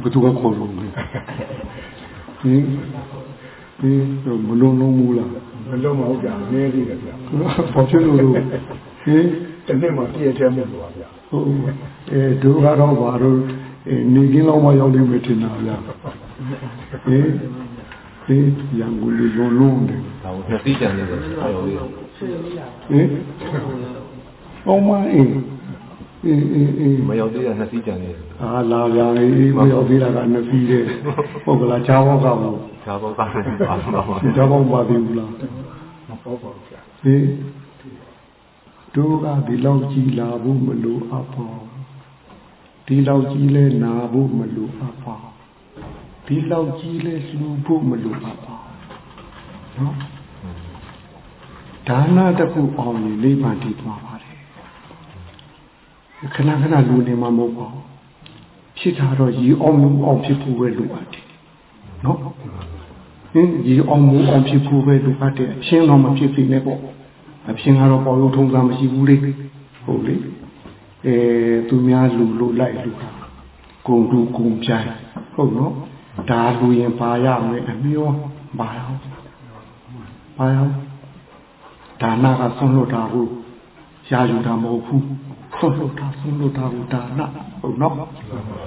ဘယ်သူကခေါ်လို့လဲဟင်းဒီမလုံးလုံးဘူးလားမလုံးမဟုတ်ကြအနည်းသေးတယ်ဗျာဘာဖြစ်လို့လို့ဟင်းတစ်နှစ်မှပြည့်တဲ့မှုပါဗျာဟုတ်အဲဒုကတော့ဘာလို့နေကင်းလောက်မှရောက်နေမယ်ထင်တာဗျာဟင်းဟင်းရန်ကုန်လေးလုံးလုံးတယ်ဒါကိုနှစ်စီးကြံနေတယ်အဲ့လိုလေးဟင် အောင်းမအင်းအေးအေးအေးမရောက်သေးတဲ့နှစ်စီးကြံနေတယ်အာလာပြန်လေမရောက်သေးတာကနှစ်ပြီးတဲ့ဟုတ်ကလားချားဘောက်ကမဟုတ်ဒါပေါ့ကားနေပါတော့ပါချားဘောက်ပါသေးဘူးလားမဟုတ်ပါဘူးဗျာဟင်တို့ကဒီလောက်ကြီးလာဖို့မလိုအပ်ပါဒီလောက်ကြီးလဲနာဖို့မလိုအပ်ပါဒီလောက်ကြီးလဲလှူဖို့မလိုအပ်ပါနော်ဒါနတစ်ခုအောင်ရင်နိဗ္ဗာန်တည်သွားပါတယ် ခဏခဏလူနေမှာမဟုတ်ပါဘူးဖြစ်တာတော့ရီအောင်မှုအောင်ဖြစ်ဖို့ပဲလိုအပ်တယ်နော်ဟင်းရီအောင်မှုအောင်ဖြစ်ဖို့ပဲလိုအပ်တယ်အရှင်းတော့မဖြစ်စေနဲ့ပေါ့အဖြစ်ကတော့ပေါ်လို့ထုံးစံမရှိဘူးလေဟုတ်လေအဲသူများလူလို့လိုက်လူတာဂုံတူဂုံပြိုင်ဟုတ်နော်ဒါလူရင်ပါရမယ်အမျောပါရအောင်ပါရအောင်ဒါနကဆုံးလို့တာဘူးရာယူတာမဟုတ်ဘူး ဆုံးလို့တာဆုံးလို့တာဘူးဒါနဟုတ်နော်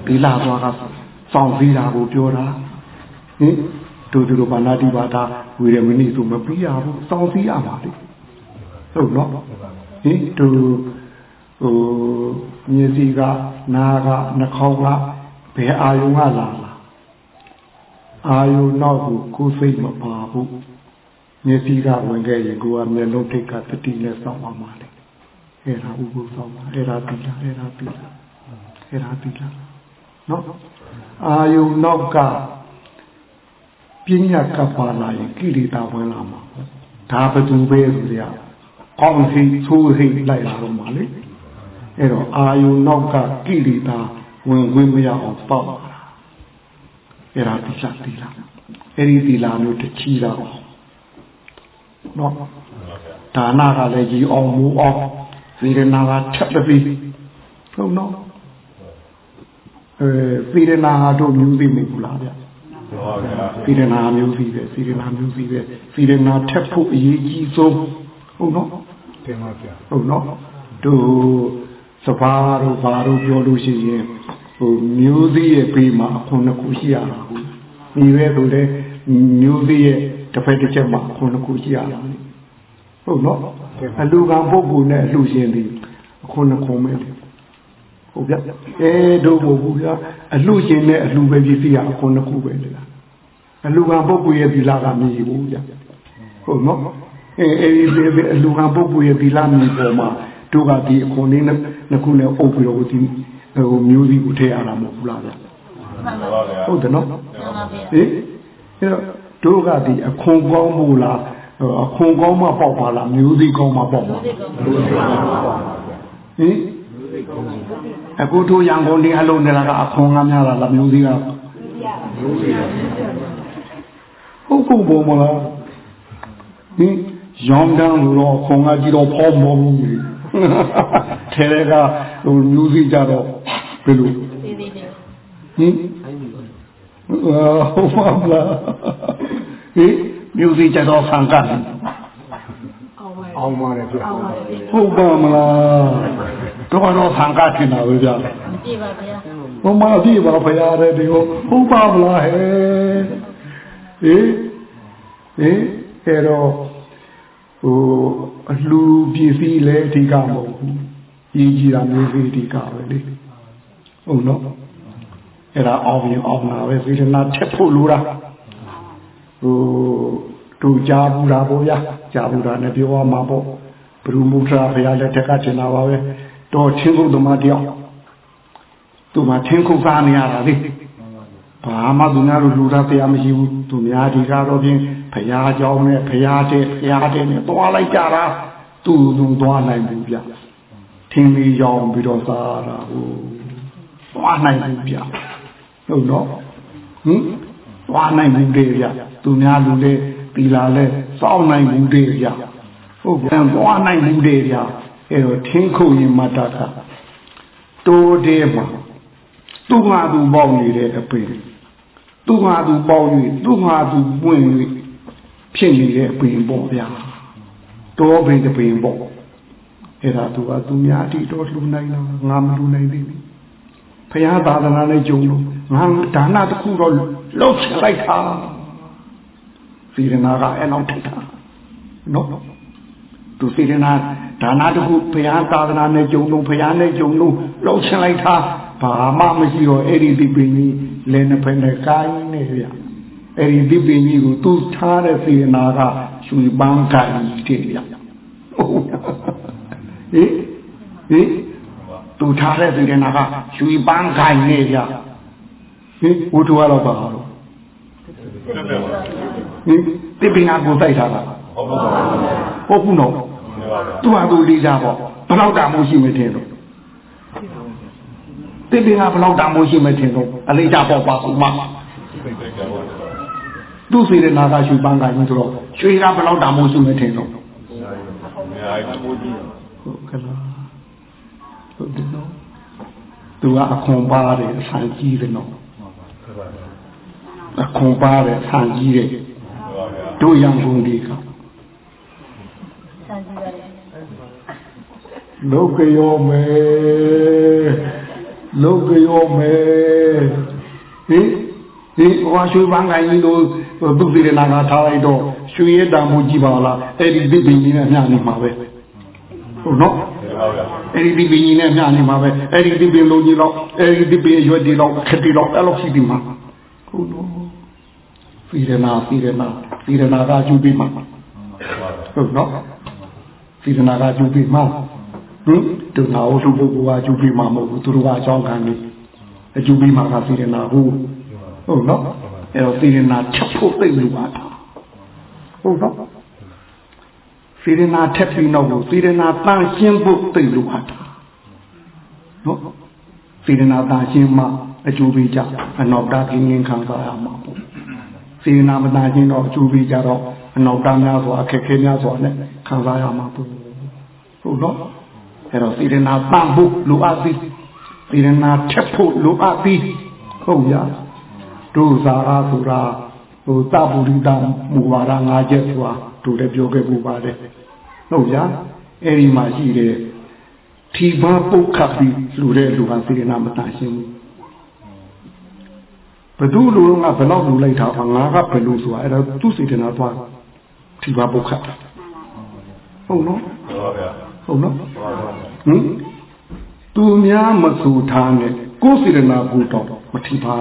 ဒီလာသွားကစောင့်စည်းတာကိုပြောတာဟင်တို့တို့ဘာနာတိပါတာဝေရမဏိဆိုမပြီးရဘူးစောင့်စည်းရပါလေဟုတ်နော်ဟင်တို့ဟိုမျက်စိကနားကနှာခေါင်းကဘယ်အာယုံကလာလာအာယုံနောက်ကိုကိုယ်စိတ်မပါဘူးမျက်စိကဝင်ခဲ့ရင်ကိုယ်ကမျက်လုံးထိတ်ကတတိနဲ့စောင့်ပါမှာလေ အဲ့ဒါဥပုသ်စောင့်ပါအဲ့ဒါတိလာအဲ့ဒါတိလာအဲ့ဒါတိလာနော်အာယုံနောက်ကပညာကပ်ပါလာရင်ကိလေသာဝင်လာမှာဒါဘယ်သူပဲဆိုရကောင်းစီဆိုးဟိလိုက်လာတော့မှာလေအဲ့တော့အာယုံနောက်ကကိလေသာဝင်ခွင့်မရအောင်ပေါက်လာအဲ့ဒါတိလာတိလာအဲ့ဒီတိလာမျိုးတချီတော့နော်ဒါနကလည်းကြီးအောင်မူအောင် စေရနာကထပ်ပြီးဟုတ်နော်အဲစေရနာတို့မျိုးသိမဟုတ်လားဗျဟုတ်ပါဗျာစေရနာမျိုးစီပဲစေရနာမျိုးစီပဲစေရနာထက်ဖို့အရေးကြီးဆုံးဟုတ်နော်တင်ပါဗျာဟုတ်နော်တို့စဘာတို့ဘာတို့ပြောလို့ရှိရင်ဟိုမျိုးသေးရဲ့ဘေးမှာအခွန်တစ်ခုရှိရတာဟုတ်ဒီပဲဆိုလေမျိုးသေးရဲ့တစ်ဖက်တစ်ချက်မှာအခွန်တစ်ခုရှိရတာဟုတ် နော်အလူကံပုဂ္ဂိုလ်နဲ့အလူရှင်ဒီအခွန်တစ်ခုမဲဟုတ်ဗျအဲတို့မဟုတ်ဘူးဗျာအလူရှင်နဲ့အလူပဲဖြစ်စီရအခွန်တစ်ခုပဲလေအလူကံပုဂ္ဂိုလ်ရဲ့ဒီလာကမြည်ဘူးဗျဟုတ်နော်အဲအဲဒီအလူကံပုဂ္ဂိုလ်ရဲ့ဒီလာမြည်ပေါ်မှာတို့ကဒီအခွန်လေးနဲ့နှစ်ခုနဲ့အုပ်ပြီးတော့ဒီဟိုမျိုးစီကိုထည့်ရတာမဟုတ်ဘူးလားဗျဟုတ်တယ်နော်ဟင်အဲတော့တို့ကဒီအခွန်ကောင်းမှုလား အခွန်ကောင်းမှပေါက်ပါလားမျိုးစီကောင်းမှပေါက်ပါဟင်အခုတို့ရန်ကုန်ဒီအလုံးနေတာကအခွန်ကများလားလားမျိုးစီကဟုတ်ကုန်ပေါ်မလားဟင်ရောင်းတန်းလို့တော့ခွန်ကကြီးတော့ဖောမောဘူးထဲကဟိုမျိုးစီကြတော့ဘယ်လိုဟင်ဟုတ်ပါမလားဟင် မျိုးစီကြတော့ဆံကတ်အောင်ပါတယ်ဗျာဟုတ်ပါမလားတော့တော့ဆံကတ်တင်တာပဲဗျာမကြည့်ပါဗျာဘုမပြည့်ပါဖရာတဲ့ဒီကိုဟုတ်ပါမလားဟဲ့ဟေးဟေးအဲ့တော့ဟိုအလှပစ္စည်းလည်းအဓိကမဟုတ်ဘူးကြီးကြီးတာမျိုးစီအဓိကပဲလေဟုတ်နော်အဲ့ဒါအောင်ရင်အောင်တာပဲစေတနာထက်ဖို့လိုတာ ဟိုတို့ကြားဘူးတာပေါ့ဗျာကြားဘူးတာနဲ့ပြောရမှာပေါ့ဘုရမုဒ္ဒရာဘုရားလက်ထက်ကထင်တာပါပဲတော်ချင်းခုတ်သမားတယောက်သူမှချင်းခုတ်စားနေရတာလေဘာမှသူများလိုလူသားတရားမရှိဘူးသူများဒီကားတော့ဖြင့်ဘုရားကြောင်းနဲ့ဘုရားတဲ့ဘုရားတဲ့နဲ့တွားလိုက်ကြတာသူ့လူတွားနိုင်ဘူးဗျထင်းလေးရောင်ပြီးတော့စားတာဟိုတွားနိုင်ဘူးဗျဟုတ်တော့ဟင် သွားနိုင်ဘူးလေဗျသူများလူလေးတီလာလဲစောင့်နိုင်ဘူးလေဗျဟုတ်ပြန်သွားနိုင်ဘူးလေဗျအဲ့တော့ထင်းခုတ်ရင်မတကတိုးတဲ့မှာသူ့ဟာသူပေါက်နေတဲ့အပင်သူ့ဟာသူပေါက်၍သူ့ဟာသူပွင့်၍ဖြစ်နေတဲ့အပင်ပေါ့ဗျာတောပင်တပင်ပေါ့အဲ့ဒါသူကသူများအတိတော်လှူနိုင်လားငါမလှူနိုင်သေးဘူးဖရာသာသနာနဲ့ကြုံလို့ငါဒါနတစ်ခုတော့ လှုပ်ချလိုက်တာစီရနာကအဲ့လောက်ထိုက်တာနော်သူစီရနာဒါနတစ်ခုဖရာသာသနာနဲ့ကြုံလို့ဖရာနဲ့ကြုံလို့လှုပ်ချလိုက်တာဘာမှမရှိတော့အဲ့ဒီဒီပင်ကြီးလည်းနှစ်ဖက်နဲ့ကိုင်းနေရအဲ့ဒီဒီပင်ကြီးကိုသူထားတဲ့စေနာကရွှေပန်းကိုင်းတဲ့ရဟုတ်ဟင်ဟင်သူထားတဲ့စေနာကရွှေပန်းကိုင်းနေရဟင်ဝတ္ထုကတော့ပါတော့ ဟင်ဒီပင်ကကိုတိုက်တာလားဟုတ်ဘူးနော်သူ့ဟာသူလေးစားပေါ့ဘယ်တော့တာမို့ရှိမထင်တော့တိပင်ကဘယ်တော့တာမို့ရှိမထင်တော့အလေးကြပေါ့ပါဦးမသူ့စေရနာကရွှေပန်းကိုင်းဆိုတော့ရွှေကဘယ်တော့တာမို့ရှိမထင်တော့ဟုတ်ကဲ့လားဟုတ်တယ်နော်သူကအခွန်ပါတယ်အဆန်ကြီးတယ်နော် အခွန်ပါတယ်အဆန်ကြီးတယ်တို့ရန်ကုန်ဒီကလောကယောမေလောကယောမေဟင်ဒီဟောရွှေပန်းကိုင်းကြီးတို့သူစီရနာကထားလိုက်တော့ရွှေရတံမှုကြည့်ပါလားအဲ့ဒီဒီပင်ကြီးနဲ့မျှနေမှာပဲဟုတ်နော်အဲ့ဒီဒီပင်ကြီးနဲ့မျှနေမှာပဲအဲ့ဒီဒီပင်လုံးကြီးတော့အဲ့ဒီဒီပင်ရွက်ဒီတော့ခက်ဒီတော့အဲ့လိုရှိဒီမှာဟုတ်နော် စီရနာစီရနာစီရနာကကျူပြီးမှာဟုတ်နော်စီရနာကကျူပြီးမှာဟင်သူနာဟုတ်သူပုဂ္ဂိုလ်ကကျူပြီးမှာမဟုတ်ဘူးသူတို့ကအကြောင်းခံနေအကျူပြီးမှာကစီရနာဟုတ်ဟုတ်နော်အဲ့တော့စီရနာချက်ဖို့သိလို့ပါဟုတ်နော်စေရနာထက်ပြီးတော့စေရနာတန်ရှင်းဖို့သိလို့ပါနော်စေရနာတန်ရှင်းမှအကျိုးပေးကြအနောက်တာကင်းကင်းခံစားရမှာပေါ့ စေရနာမတန်ရှင်းတော့အကျိုးပေးကြတော့အနောက်တာများစွာအခက်ခဲများစွာနဲ့ခံစားရမှာပေါ့ဟုတ်နော်အဲ့တော့စေရနာတန်ဖို့လိုအပ်သည်စေရနာထက်ဖို့လိုအပ်သည်ဟုတ်ရတို့သာအားဆိုတာဟိုတပုရိတမူဝါဒ၅ချက်ဆိုတာတို့လည်းပြောခဲ့ပူပါတယ်ဟုတ်ဗျာအဲ့ဒီမှာရှိတယ်ထီပါပုတ်ခတ်ပြီးလူတဲ့လူဟာစေနာမတန်ရှင်းဘူး ဘသူလူကဘယ်တော့လူလိုက်တာငါကဘယ်လိုဆိုတာအဲ့တော့သူ့စေတနာသွားထီပါပုတ်ခတ်ဟုတ်နော်ဟုတ်နော်ဟင်သူများမဆူထားနဲ့ကိုယ်စေတနာကိုတော့မထီပါ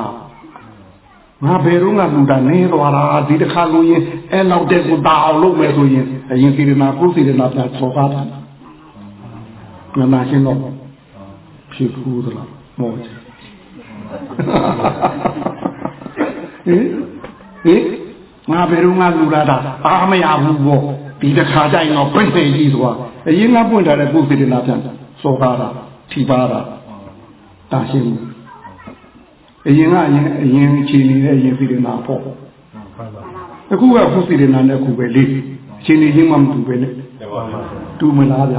ငါဘယ်တော့မှလူတာနေသွားတာဒီတစ်ခါလူရင်အဲ့လောက်တဲ့ကိုတာအောင်လုပ်မယ်ဆိုရင်အရင်စေရနာကိုစေရနာပြန်ဆောကားတာငါနာရှင်းတော့ဖြစ်ဘူးသလားမောချင် ဟင်ဟင်ငါဘယ်တော့မှလူလာတာအားမရဘူးပေါ့ဒီတစ်ခါကျရင်တော့ပြည့်နေကြီးဆိုတာအရင်ကပွင့်ထားတဲ့ကိုစေရနာပြန်ဆောကားတာထိပါတာတာရှင်းဘူးအရင်ကအရင်အရင်ခြေနေတဲ့အရင်စီရနာပေါ့အခုကခုစီရနာနဲ့ခုပဲလေးခြေနေချင်းမှမတူပဲနဲ့တူမလားဗျ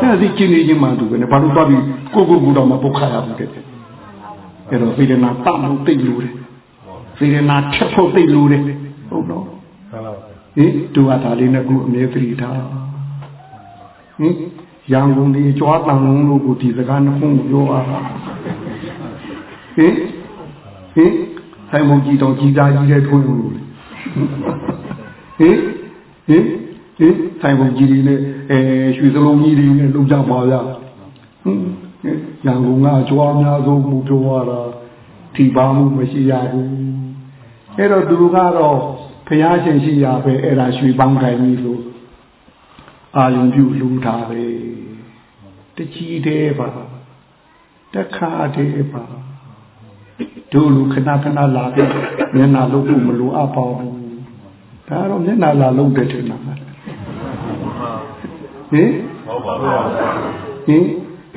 အဲ့ဒီခြေနေချင်းမှတူပဲနဲ့ဘာလို့သွားပြီးကိုကိုကူတော့မပုတ်ခါရဘူးတဲ့အဲ့တော့စီရနာတမှုသိလို့တယ် စီရနာထက်ဖို့သိလို့တယ်ဟုတ်တော့ဟင်တူအပ်တာလေးနဲ့ခုအမြဲသတိထားဟင်ရန်ကုန်ဒီကြွားတန်လုံးလို့ကိုဒီစကားနှစ်ခုပြောအားဟင်ဟင်ဆိုင်မုံကြီးတော်ကြီးသားကြီးတဲ့ထွန်းလို့ဟင်ဟင်ဟင်ဆိုင်မုံကြီးတွေနဲ့အဲရွှေစလုံးကြီးတွေနဲ့လုံကြပါဗျာဟင်ရန်ကုန်ကကြွားများဆုံးမူပြောရတာထိပါမှုမရှိရဘူး အဲ့တော့သူတို့ကတော့ဖျားရှင်ရှိရပဲအဲ့ဒါရွှေပေါင်းခိုင်ကြီးလို့အာယုံပြုလူထားပဲတကြီးသေးပါတခါသေးပါတို့လူခဏခဏလာပြီးမျက်နာလုံးဖို့မလိုအပ်ပါဘူးဒါတော့မျက်နာလာလုံးတယ်ထင်တာဟင်ဟုတ်ပါဘူးဟင်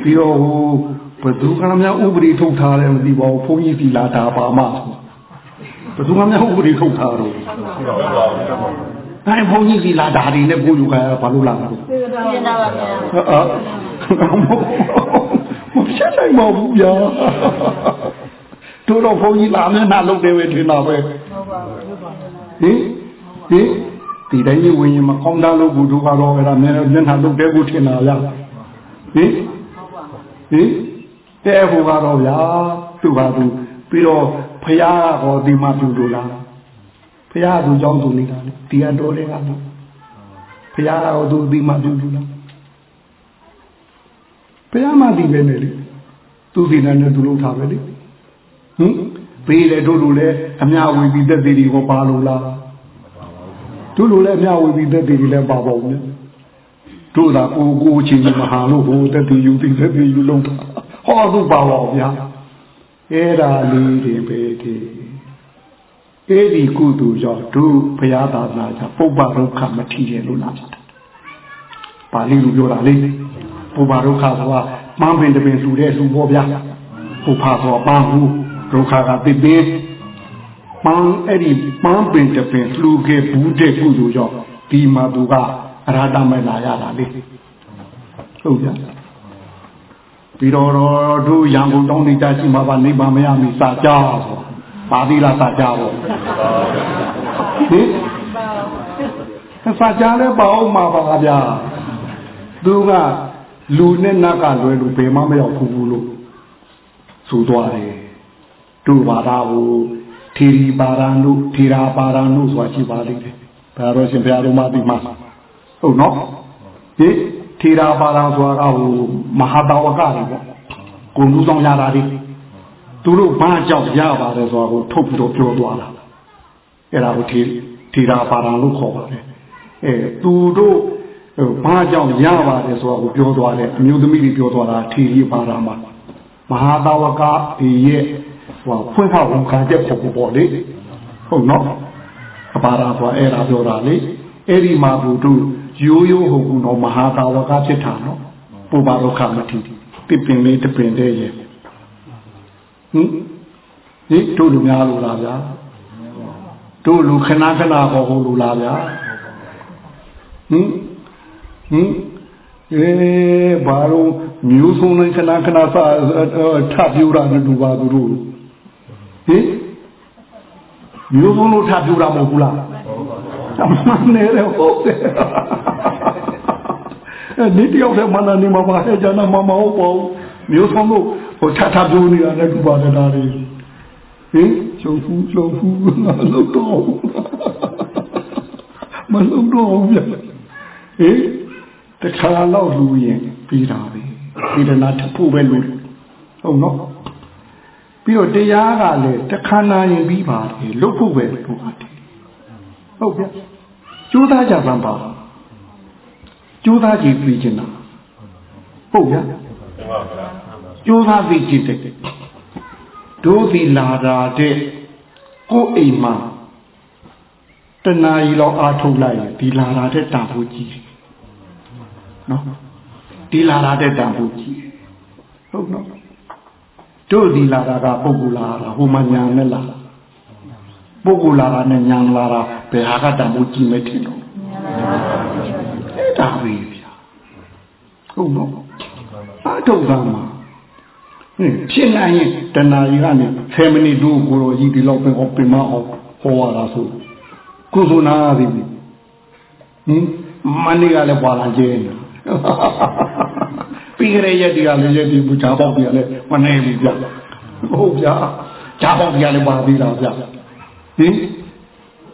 ပြီးတော့ဟိုဘသူကများဥပဒေထုတ်ထားတယ်မသိပါဘူးဘုန်းကြီးစီလာတာပါမှ ဘသူကများဥပဒေထုတ်ထားတော့ဟအဲဘုန်းကြီးစီလာဓာရီနဲ့ကိုယူခါဘာလို့လာတာလဲပြင်းတာပါဗျာအာမဖြစ်နိုင်ပါဘူးဗျာတို့တော့ဘုန်းကြီးလာမျက်နှာလုံးတယ်ပဲထင်တာပဲဟုတ်ပါဘူးဟုတ်ပါဘူးဟင်ဟင်ဒီတိုင်းကြီးဝင်ရင်မကောင်းတာလို့ဘုသူကတော့အဲ့ဒါမျက်မျက်နှာလုံးတယ်ကိုထင်တာဗျာဟင်ဟုတ်ပါဘူးဟင်တဲ့ဟိုကတော့ဗျာသူ့ပါသူပြီးတော့ ဖရာကဟောဒီမှာပြုလို့လားဖရာကသူကြောင်းသူနေတာလေဒီကတော်လေးကလို့ဖရာကဟောသူဒီမှာပြုလို့လားဖရာမှဒီပဲနေလေသူဒီနဲ့သူလို့ထားပဲလေဟင်ဘေးလေတို့လိုလေအမြဝေပြီးသက်သေးတွေကိုပါလို့လားတို့လိုလေအမြဝေပြီးသက်သေးတွေလည်းပါပါဦးလေတို့သာကိုကိုချင်းမဟာလို့ဟိုသက်သေးယူသိသက်သေးယူလုံးတာဟောသူပါပါဗျာ အဲ့ဒါလေးတွေပဲဒီအဲ့ဒီကုသိုလ်ကြောင့်တို့ဘုရားသာသနာကြောင့်ပုပ္ပဒုက္ခမထီတယ်လို့လားပါဠိလိုပြောတာလေပုပ္ပဒုက္ခဆိုတာမှန်းပင်တပင်လှူတဲ့လှူပေါ်ဗျာပုပ္ပဆိုပန်းဘူးဒုက္ခကပိပိပန်းအဲ့ဒီပန်းပင်တပင်လှူခဲ့ဘူးတဲ့ကုသိုလ်ကြောင့်ဒီမှာသူကအရဟတမဲ့လာရတာလေဟုတ်ကြ ပြီးတော့တို့ရန်ကုန်တောင်းနေကြရှိမှာပါနိဗ္ဗာန်မရမီစာကြဆိုပါသီလားစာကြတော့ဟင်စာကြလဲပါအောင်မှာပါဗျာသူကလူနဲ့နတ်ကလွယ်လို့ဘယ်မှမရောက်ဘူးလို့ဆိုသွားတယ်တို့ပါတာဟိုထီရီပါရန်တို့ထီရာပါရန်တို့ဆိုတာရှိပါလိမ့်တယ်ဘုရားတော်ရှင်ဘုရားတော်မသိမှာဟုတ်နော်ဟိ ထီရာပါရန်ဆိုတာကဟိုမဟာတဝကတွေပေါ့ကိုလူဆောင်ရတာတွေသူတို့ဘာကြောင့်ရပါတယ်ဆိုတာကိုထုတ်ပြီးတော့ပြောသွားတာအဲ့ဒါကိုထီထီရာပါရန်လို့ခေါ်ပါတယ်အဲသူတို့ဘာကြောင့်ရပါတယ်ဆိုတာကိုပြောသွားတယ်အမျိုးသမီးတွေပြောသွားတာထီရီပါရန်မှာမဟာတဝကဒီရဲ့ဟိုဖွင့်ဖောက်ဝန်ခံချက်ပုံပေါ့လေဟုတ်နော်အပါရာဆိုအဲ့ဒါပြောတာလေအဲ့ဒီမှာဘုသူ ရိုးရိုးဟုတ်ဘူးနော်မဟာတာဝကဖြစ်တာနော်ပူပါဒုက္ခမတိတိပင်လေးတပင်တည်းရဲ့ဟင်ဒီတို့လူများလို့လားဗျာတို့လူခဏခဏဟောဟိုလူလားဗျာဟင်ဟင်အေးဘာလို့မျိုးစုံနဲ့ခဏခဏစာထပ်ပြူတာနဲ့တူပါသူတို့ဟင်မျိုးစုံလို့ထပ်ပြူတာမဟုတ်ဘူးလား အမှန်နဲ့လေဟုတ်တယ်ဒီတယောက်တည်းမနာနေမှာပါဟဲ့ကျန်တာမမဟုတ်ပါဘူးမျိုးစုံလို့ဟိုထပ်ထပ်ပြူနေတာနဲ့တူပါတယ်ဒါတွေဟင်ချုံဖူးချုံဖူးငါလို့တော့မလို့တော့ဗျဟင်တခါတော့လူရင်ပြီးတာပဲဒီတနာထဖို့ပဲလို့ဟုတ်နော်ပြီးတော့တရားကလည်းတခါနာရင်ပြီးပါတယ်လွတ်ဖို့ပဲလို့ပါတယ်ဟုတ်ဗျ ကျိုးသားကြပန်းပါကျိုးသားကြည့်ပြီးချင်တာဟုတ်ဗျကျိုးသားပြီးကြည့်တဲ့တို့ဒီလာတာတဲ့ကိုယ်အိမ်မှာတဏှာကြီးလောက်အားထုတ်လိုက်ရင်ဒီလာတာတဲ့တာဖို့ကြည့်နော်ဒီလာတာတဲ့တန်ဖို့ကြီးဟုတ်နော်တို့ဒီလာတာကပုဂ္ဂိုလ်လာတာဟိုမှာညာနဲ့လာ ပုဂ္ဂိုလ်လာတာနဲ့ညာလာတာဘယ်ဟာကတန်ဖို့ကြီးမဲ့တင်တော့အဲ့ဒါပဲဗျာဟုတ်နော်အထုတ်တာမှာဟင်ဖြစ်နိုင်ရင်တဏှာကြီးကနေ10မိနစ်တို့ကိုရောကြီးဒီလောက်ပဲဟောပြင်မအောင်ဟောရတာဆိုကုသနာရည်ဟင်မနေ့ကလည်းပွာလာကျင်းတယ်ပြီးကြတဲ့ရက်တည်းကလည်းရက်တည်းဘူးဂျာပေါက်တည်းကလည်းမနေဘူးဗျဟုတ်ဗျာဂျာပေါက်တည်းကလည်းပါသေးတာဗျ ဟင်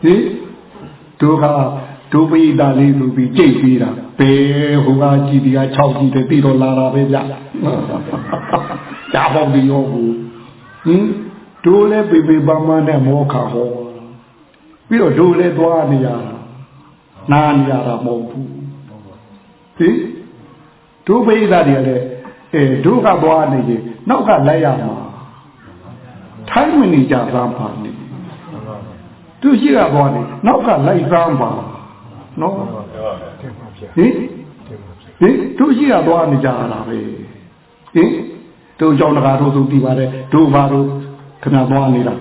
ဟင်ဒုက္ခဒုပိတာလေးလူပြီးကြိတ်ပြီးတာဘယ်ဟိုကကြည်ဒီက6ကြည်တယ်ပြီးတော့လာတာပဲဗျဂျာပေါက်တည်းရောဘူးဟင်ဒိုးလည်းပေပေပါမနဲ့မောခါဟောပြီးတော့ဒိုးလည်းသွားနေရတာနားနေရတာမဟုတ်ဘူးဟင်ဒုပိသတွေကလည်းအဲဒုကသွားနေရင်နောက်ကလိုက်ရမှာထိုင်းမနေကြသမ်းပါနေ သူရှိကသွားနေနောက်ကလိုက်သမ်းပါနော် တင်ပါဗျာ ဟင်ဟင်သူရှိကသွားနေကြတာပဲဟင်တို့ကြောင့်တကားတို့သူပြီးပါတယ်တို့ဘာတို့ခဏသွားနေတာ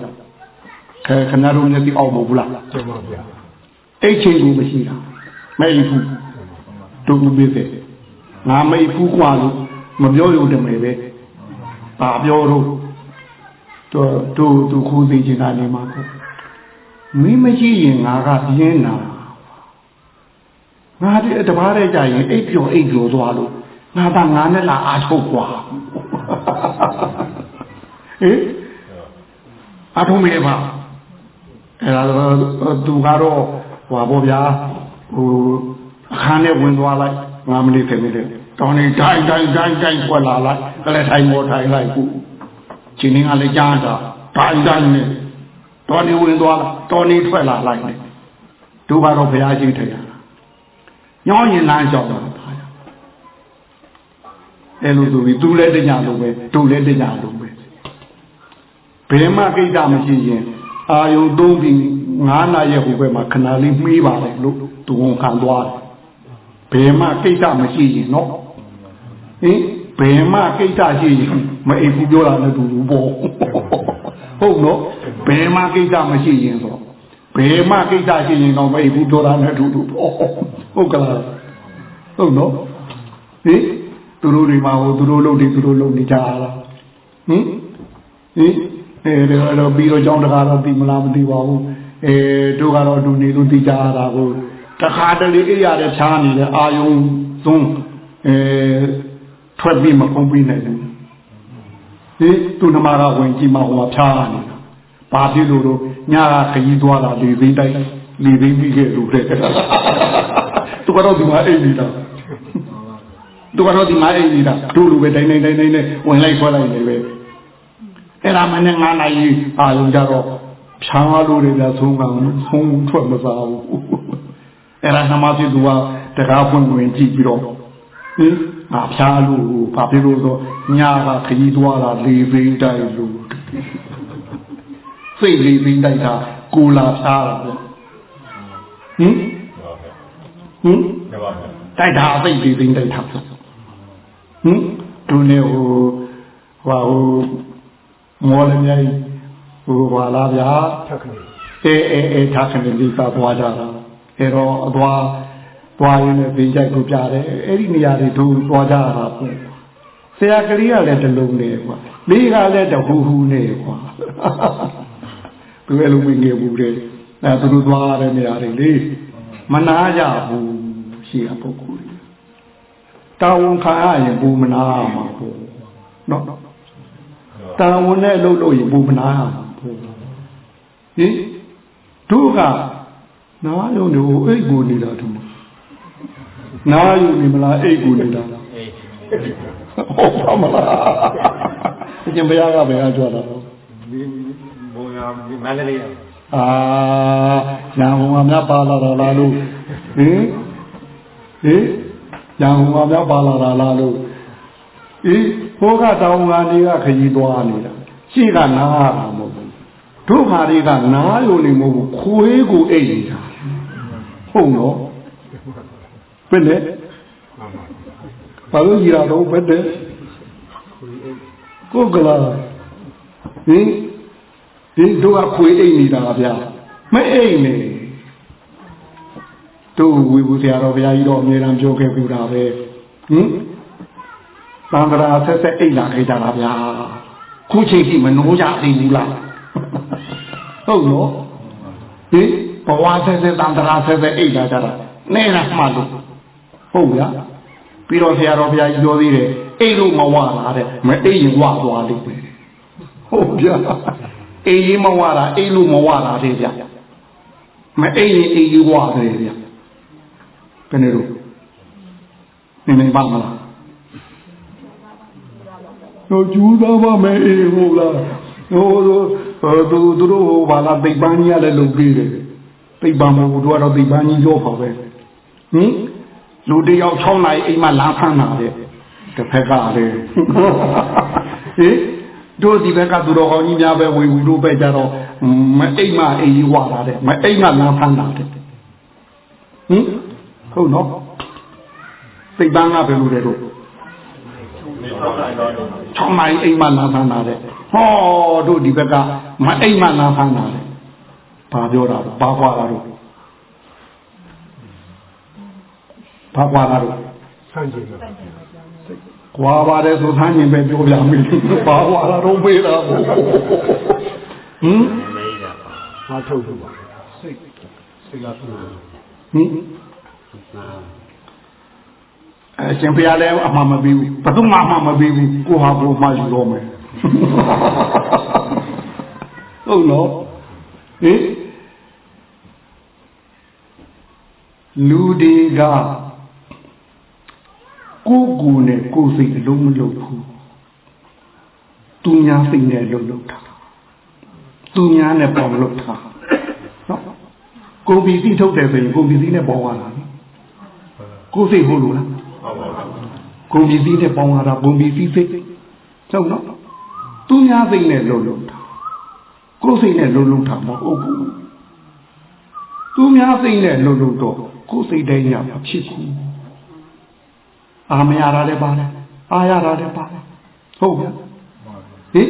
ခဲခဏတို့မျက်စိအောက်မဟုတ်ဘူးလား တင်ပါဗျာ အိတ်ချိန်ကိုမရှိတာမအိတ်ဘူးတို့ဦးပေးတယ်ငါမအိတ်ဘူးกว่าလို့မပြောရုံတမယ်ပဲဘာပြောတော့တို့တို့သူခိုးသိချင်တာနေမှာပေါ့ မင်းမရှိရင်ငါကပြင်းတာငါဒီတပားတဲ့ကြရင်အိတ်ပြောအိတ်ပြောသွားလို့ငါကငါနဲ့လာအားထုတ်กว่าဟင်အားထုတ်မေးပါအဲ့ဒါတော့သူကတော့ဟွာပေါ့ဗျာဟိုအခန်းထဲဝင်သွားလိုက်9မိနစ်10မိနစ်တောင်းနေတိုင်းတိုင်းတိုင်းတိုင်းခွက်လာလိုက်ကလေးထိုင်ပေါ်ထိုင်လိုက်ခုချင်းင်းကလည်းကြားတာတိုင်းတိုင်းနဲ့ တော်နေဝင်သွားတော်နေထွက်လာလိုက်တယ်တို့ကတော့ဘုရားရှိထိုင်တာညောင်းရင်လမ်းလျှောက်တာပါအဲ့လိုဆိုပြီးသူလည်းတညာလိုပဲတို့လည်းတညာလိုပဲဘယ်မှကိစ္စမရှိရင်အာယုံသုံးပြီးငါးနာရဲ့ဟိုဘက်မှာခဏလေးမေးပါတယ်လို့သူဝန်ခံသွားတယ်ဘယ်မှကိစ္စမရှိရင်နော်ဟင်ဘယ်မှကိစ္စရှိရင်မအိပ်ဘူးပြောတာလည်းတူတူပေါ့ ဟုတ်နော်ဘယ်မှကိစ္စမရှိရင်ဆိုဘယ်မှကိစ္စရှိရင်တော့မအိပ်ဘူးပြောတာလည်းတူတူပေါ့ဟုတ်ကလားဟုတ်နော်ဟင်သူတို့တွေမှာဟိုသူတို့လုပ်တယ်သူတို့လုပ်နေကြတာဟင်ဟင်အဲတော့ပြီးတော့ကြောင်းတကားတော့ပြီးမလားမသိပါဘူးအဲတို့ကတော့လူနေလို့သိကြရတာကိုတခါတလေအိရတဲ့ဖြားနေတဲ့အာယုံသုံးအဲထွက်ပြီးမကုန်ပြီးနိုင်ဘူး ဒီသူနမကဝင်ကြည့်မှဟိုဖြားနေတာဘာဖြစ်လို့တော့ညကခရီးသွားတာလေသိတိုင်းလေသိပြီးခဲ့လို့တဲ့သူကတော့ဒီမှာအိနေတာသူကတော့ဒီမှာအိနေတာတို့လိုပဲတိုင်းတိုင်းတိုင်းတိုင်းနဲ့ဝင်လိုက်ထွက်လိုက်နေပဲအဲ့ဒါမှနဲ့9နိုင်အာယုံကြတော့ဖြားလို့တွေကသုံးကောင်သုံးထွက်မစားဘူးအဲ့ဒါနမဖြစ်သူကတကားဖွင့်ဝင်ကြည့်ပြီးတော့ဟင်ငါဖြားလို့ဘာဖြစ်လို့ဆို ညကခရီးသွားတာလေသိန်းတိုက်လို့စိတ်လေသိန်းတိုက်တာကိုလာဖြားတာပေါ့ဟင်ဟင်တိုက်တာစိတ်လေသိန်းတိုက်တာပေါ့ဟင်သူနေဟိုဟိုမော်လည်းမြိုင်ဟိုပါလားဗျာထက်ကနေအေးအေးအေးထားကနေလိစာသွားကြတာအဲတော့အသွားသွားရင်းနဲ့ဘေးကြိုက်ကိုပြတယ်အဲ့ဒီနေရာတွေတို့သွားကြတာပေါ့ ဆရာကလေးကလည်းတလုံးနေကွာလေးကလည်းတဟူဟူနေကွာသူအဲ့လိုဝင်နေဘူးတဲ့အဲသူတို့သွားရတဲ့နေရာတွေလေမနာကြဘူးရှိရပုဂ္ဂိုလ်တွေတာဝန်ခံရရင်ဘူးမနာမှာပေါ့နော်တာဝန်နဲ့လှုပ်လို့ရင်ဘူးမနာမှာပေါ့ဟင်တို့ကနားယုံတို့အိတ်ကိုနေတာတူနားယုံနေမလားအိတ်ကိုနေတာ ဟုတ်ပါမလားအကျင့်ဘုရားကဘယ်ကကြွတာတော့ဒီဘုံရမန္တလေးရအာညာဟောမှာများပါလာတာလားလို့ဟင်ဟင်ညာဟောမှာများပါလာတာလားလို့အေးဟိုကတောင်းကနေကခကြီးသွားနေတာရှေ့ကနားရတာမဟုတ်ဘူးတို့ဟာတွေကနားယုံနေမဟုတ်ဘူးခွေးကိုအိတ်နေတာဟုတ်နော်ဘယ်နဲ့ ဘာလို့ကြီးရတော့ဘယ်တဲ့ကိုကလာဟင်ဒီတို့ကခွေအိတ်နေတာဗျာမအိတ်နေတို့ဝေဘူးဆရာတော်ဘုရားကြီးတော့အမြဲတမ်းပြောခဲ့ပြတာပဲဟင်သံဃာဆက်ဆက်အိတ်လာခဲ့ကြတာဗျာခုချိန်ထိမနှိုးကြသေးဘူးလားဟုတ်နော်ဟင်ဘဝဆက်ဆက်တန်တရာဆက်ဆက်အိတ်လာကြတာနေတာမှလို့ဟုတ်ဗျာ ပြီးတော့ဆရာတော်ဘုရားကြီးပြောသေးတယ်အိတ်လို့မဝလာတဲ့မအိတ်ရင်ဝသွားလိမ့်မယ်ဟုတ်ဗျာအိတ်ရင်မဝတာအိတ်လို့မဝတာတဲ့ဗျာမအိတ်ရင်အိတ်ကြီးဝတယ်ဗျာဘယ်နေလို့နေနေပါမလားတို့ကျူးသားမမဲအေးဟုတ်လားဟိုသူသူတို့ဘာလာသိပ္ပံကြီးရလည်းလုပ်ပြီးတယ်သိပ္ပံမဟုတ်တို့ကတော့သိပ္ပံကြီးရောပါပဲဟင် လူတယောက်6နိုင်အိမ်မှာလာဖမ်းတာတဲ့တစ်ဖက်ကလည်းဟင်တို့ဒီဘက်ကသူတော်ကောင်းကြီးများပဲဝေဝီတို့ပဲကြတော့မအိမ်မအိမ်ကြီးဝါတာတဲ့မအိမ်မလာဖမ်းတာတဲ့ဟင်ဟုတ်နော်သိပ္ပံကဘယ်လိုလဲတို့6နိုင်အိမ်မလာဖမ်းတာတဲ့ဟောတို့ဒီဘက်ကမအိမ်မလာဖမ်းတာတဲ့ဘာပြောတာဘာခွာတာတို့ဟ ဘာကွာတာတော့ဆန့်ကျင်တော့ကွာပါတယ်ဆိုသမ်းရင်ပဲပြောပြမယ်ဘာကွာတာတော့မေးတာပေါ့ဟင်ဟာထုတ်လို့ပါစိတ်စိတ်ကသူ့ဟင်အဲရှင်ဖျားလည်းအမှန်မပြီးဘူးဘယ်သူမှအမှန်မပြီးဘူးကိုဟာကိုမှယူတော့မယ်ဟုတ်နော်ဟင်လူတွေက ကိုယ်ကိုယ်နဲ့ကိုယ်စိတ်အလုံးမလုံးဘူးသူများစိတ်နဲ့လုံးလုံးတာသူများနဲ့ပေါင်းလို့တာနော်ကိုယ်ပီတိထုတ်တယ်ဆိုရင်ကိုယ်ပီတိနဲ့ပေါင်းရတာနော်ကိုယ်စိတ်ဟုတ်လို့လားကိုယ်ပီတိနဲ့ပေါင်းရတာကိုယ်ပီတိစိတ်ဟုတ်နော်သူများစိတ်နဲ့လုံးလုံးတာကိုယ်စိတ်နဲ့လုံးလုံးတာမဟုတ်ဘူးသူများစိတ်နဲ့လုံးလုံးတော့ကိုယ်စိတ်တိုင်းရမဖြစ်ဘူး အာမရတာလည်းပါတယ်အာရတာလည်းပါတယ်ဟုတ်ဗျာဟင်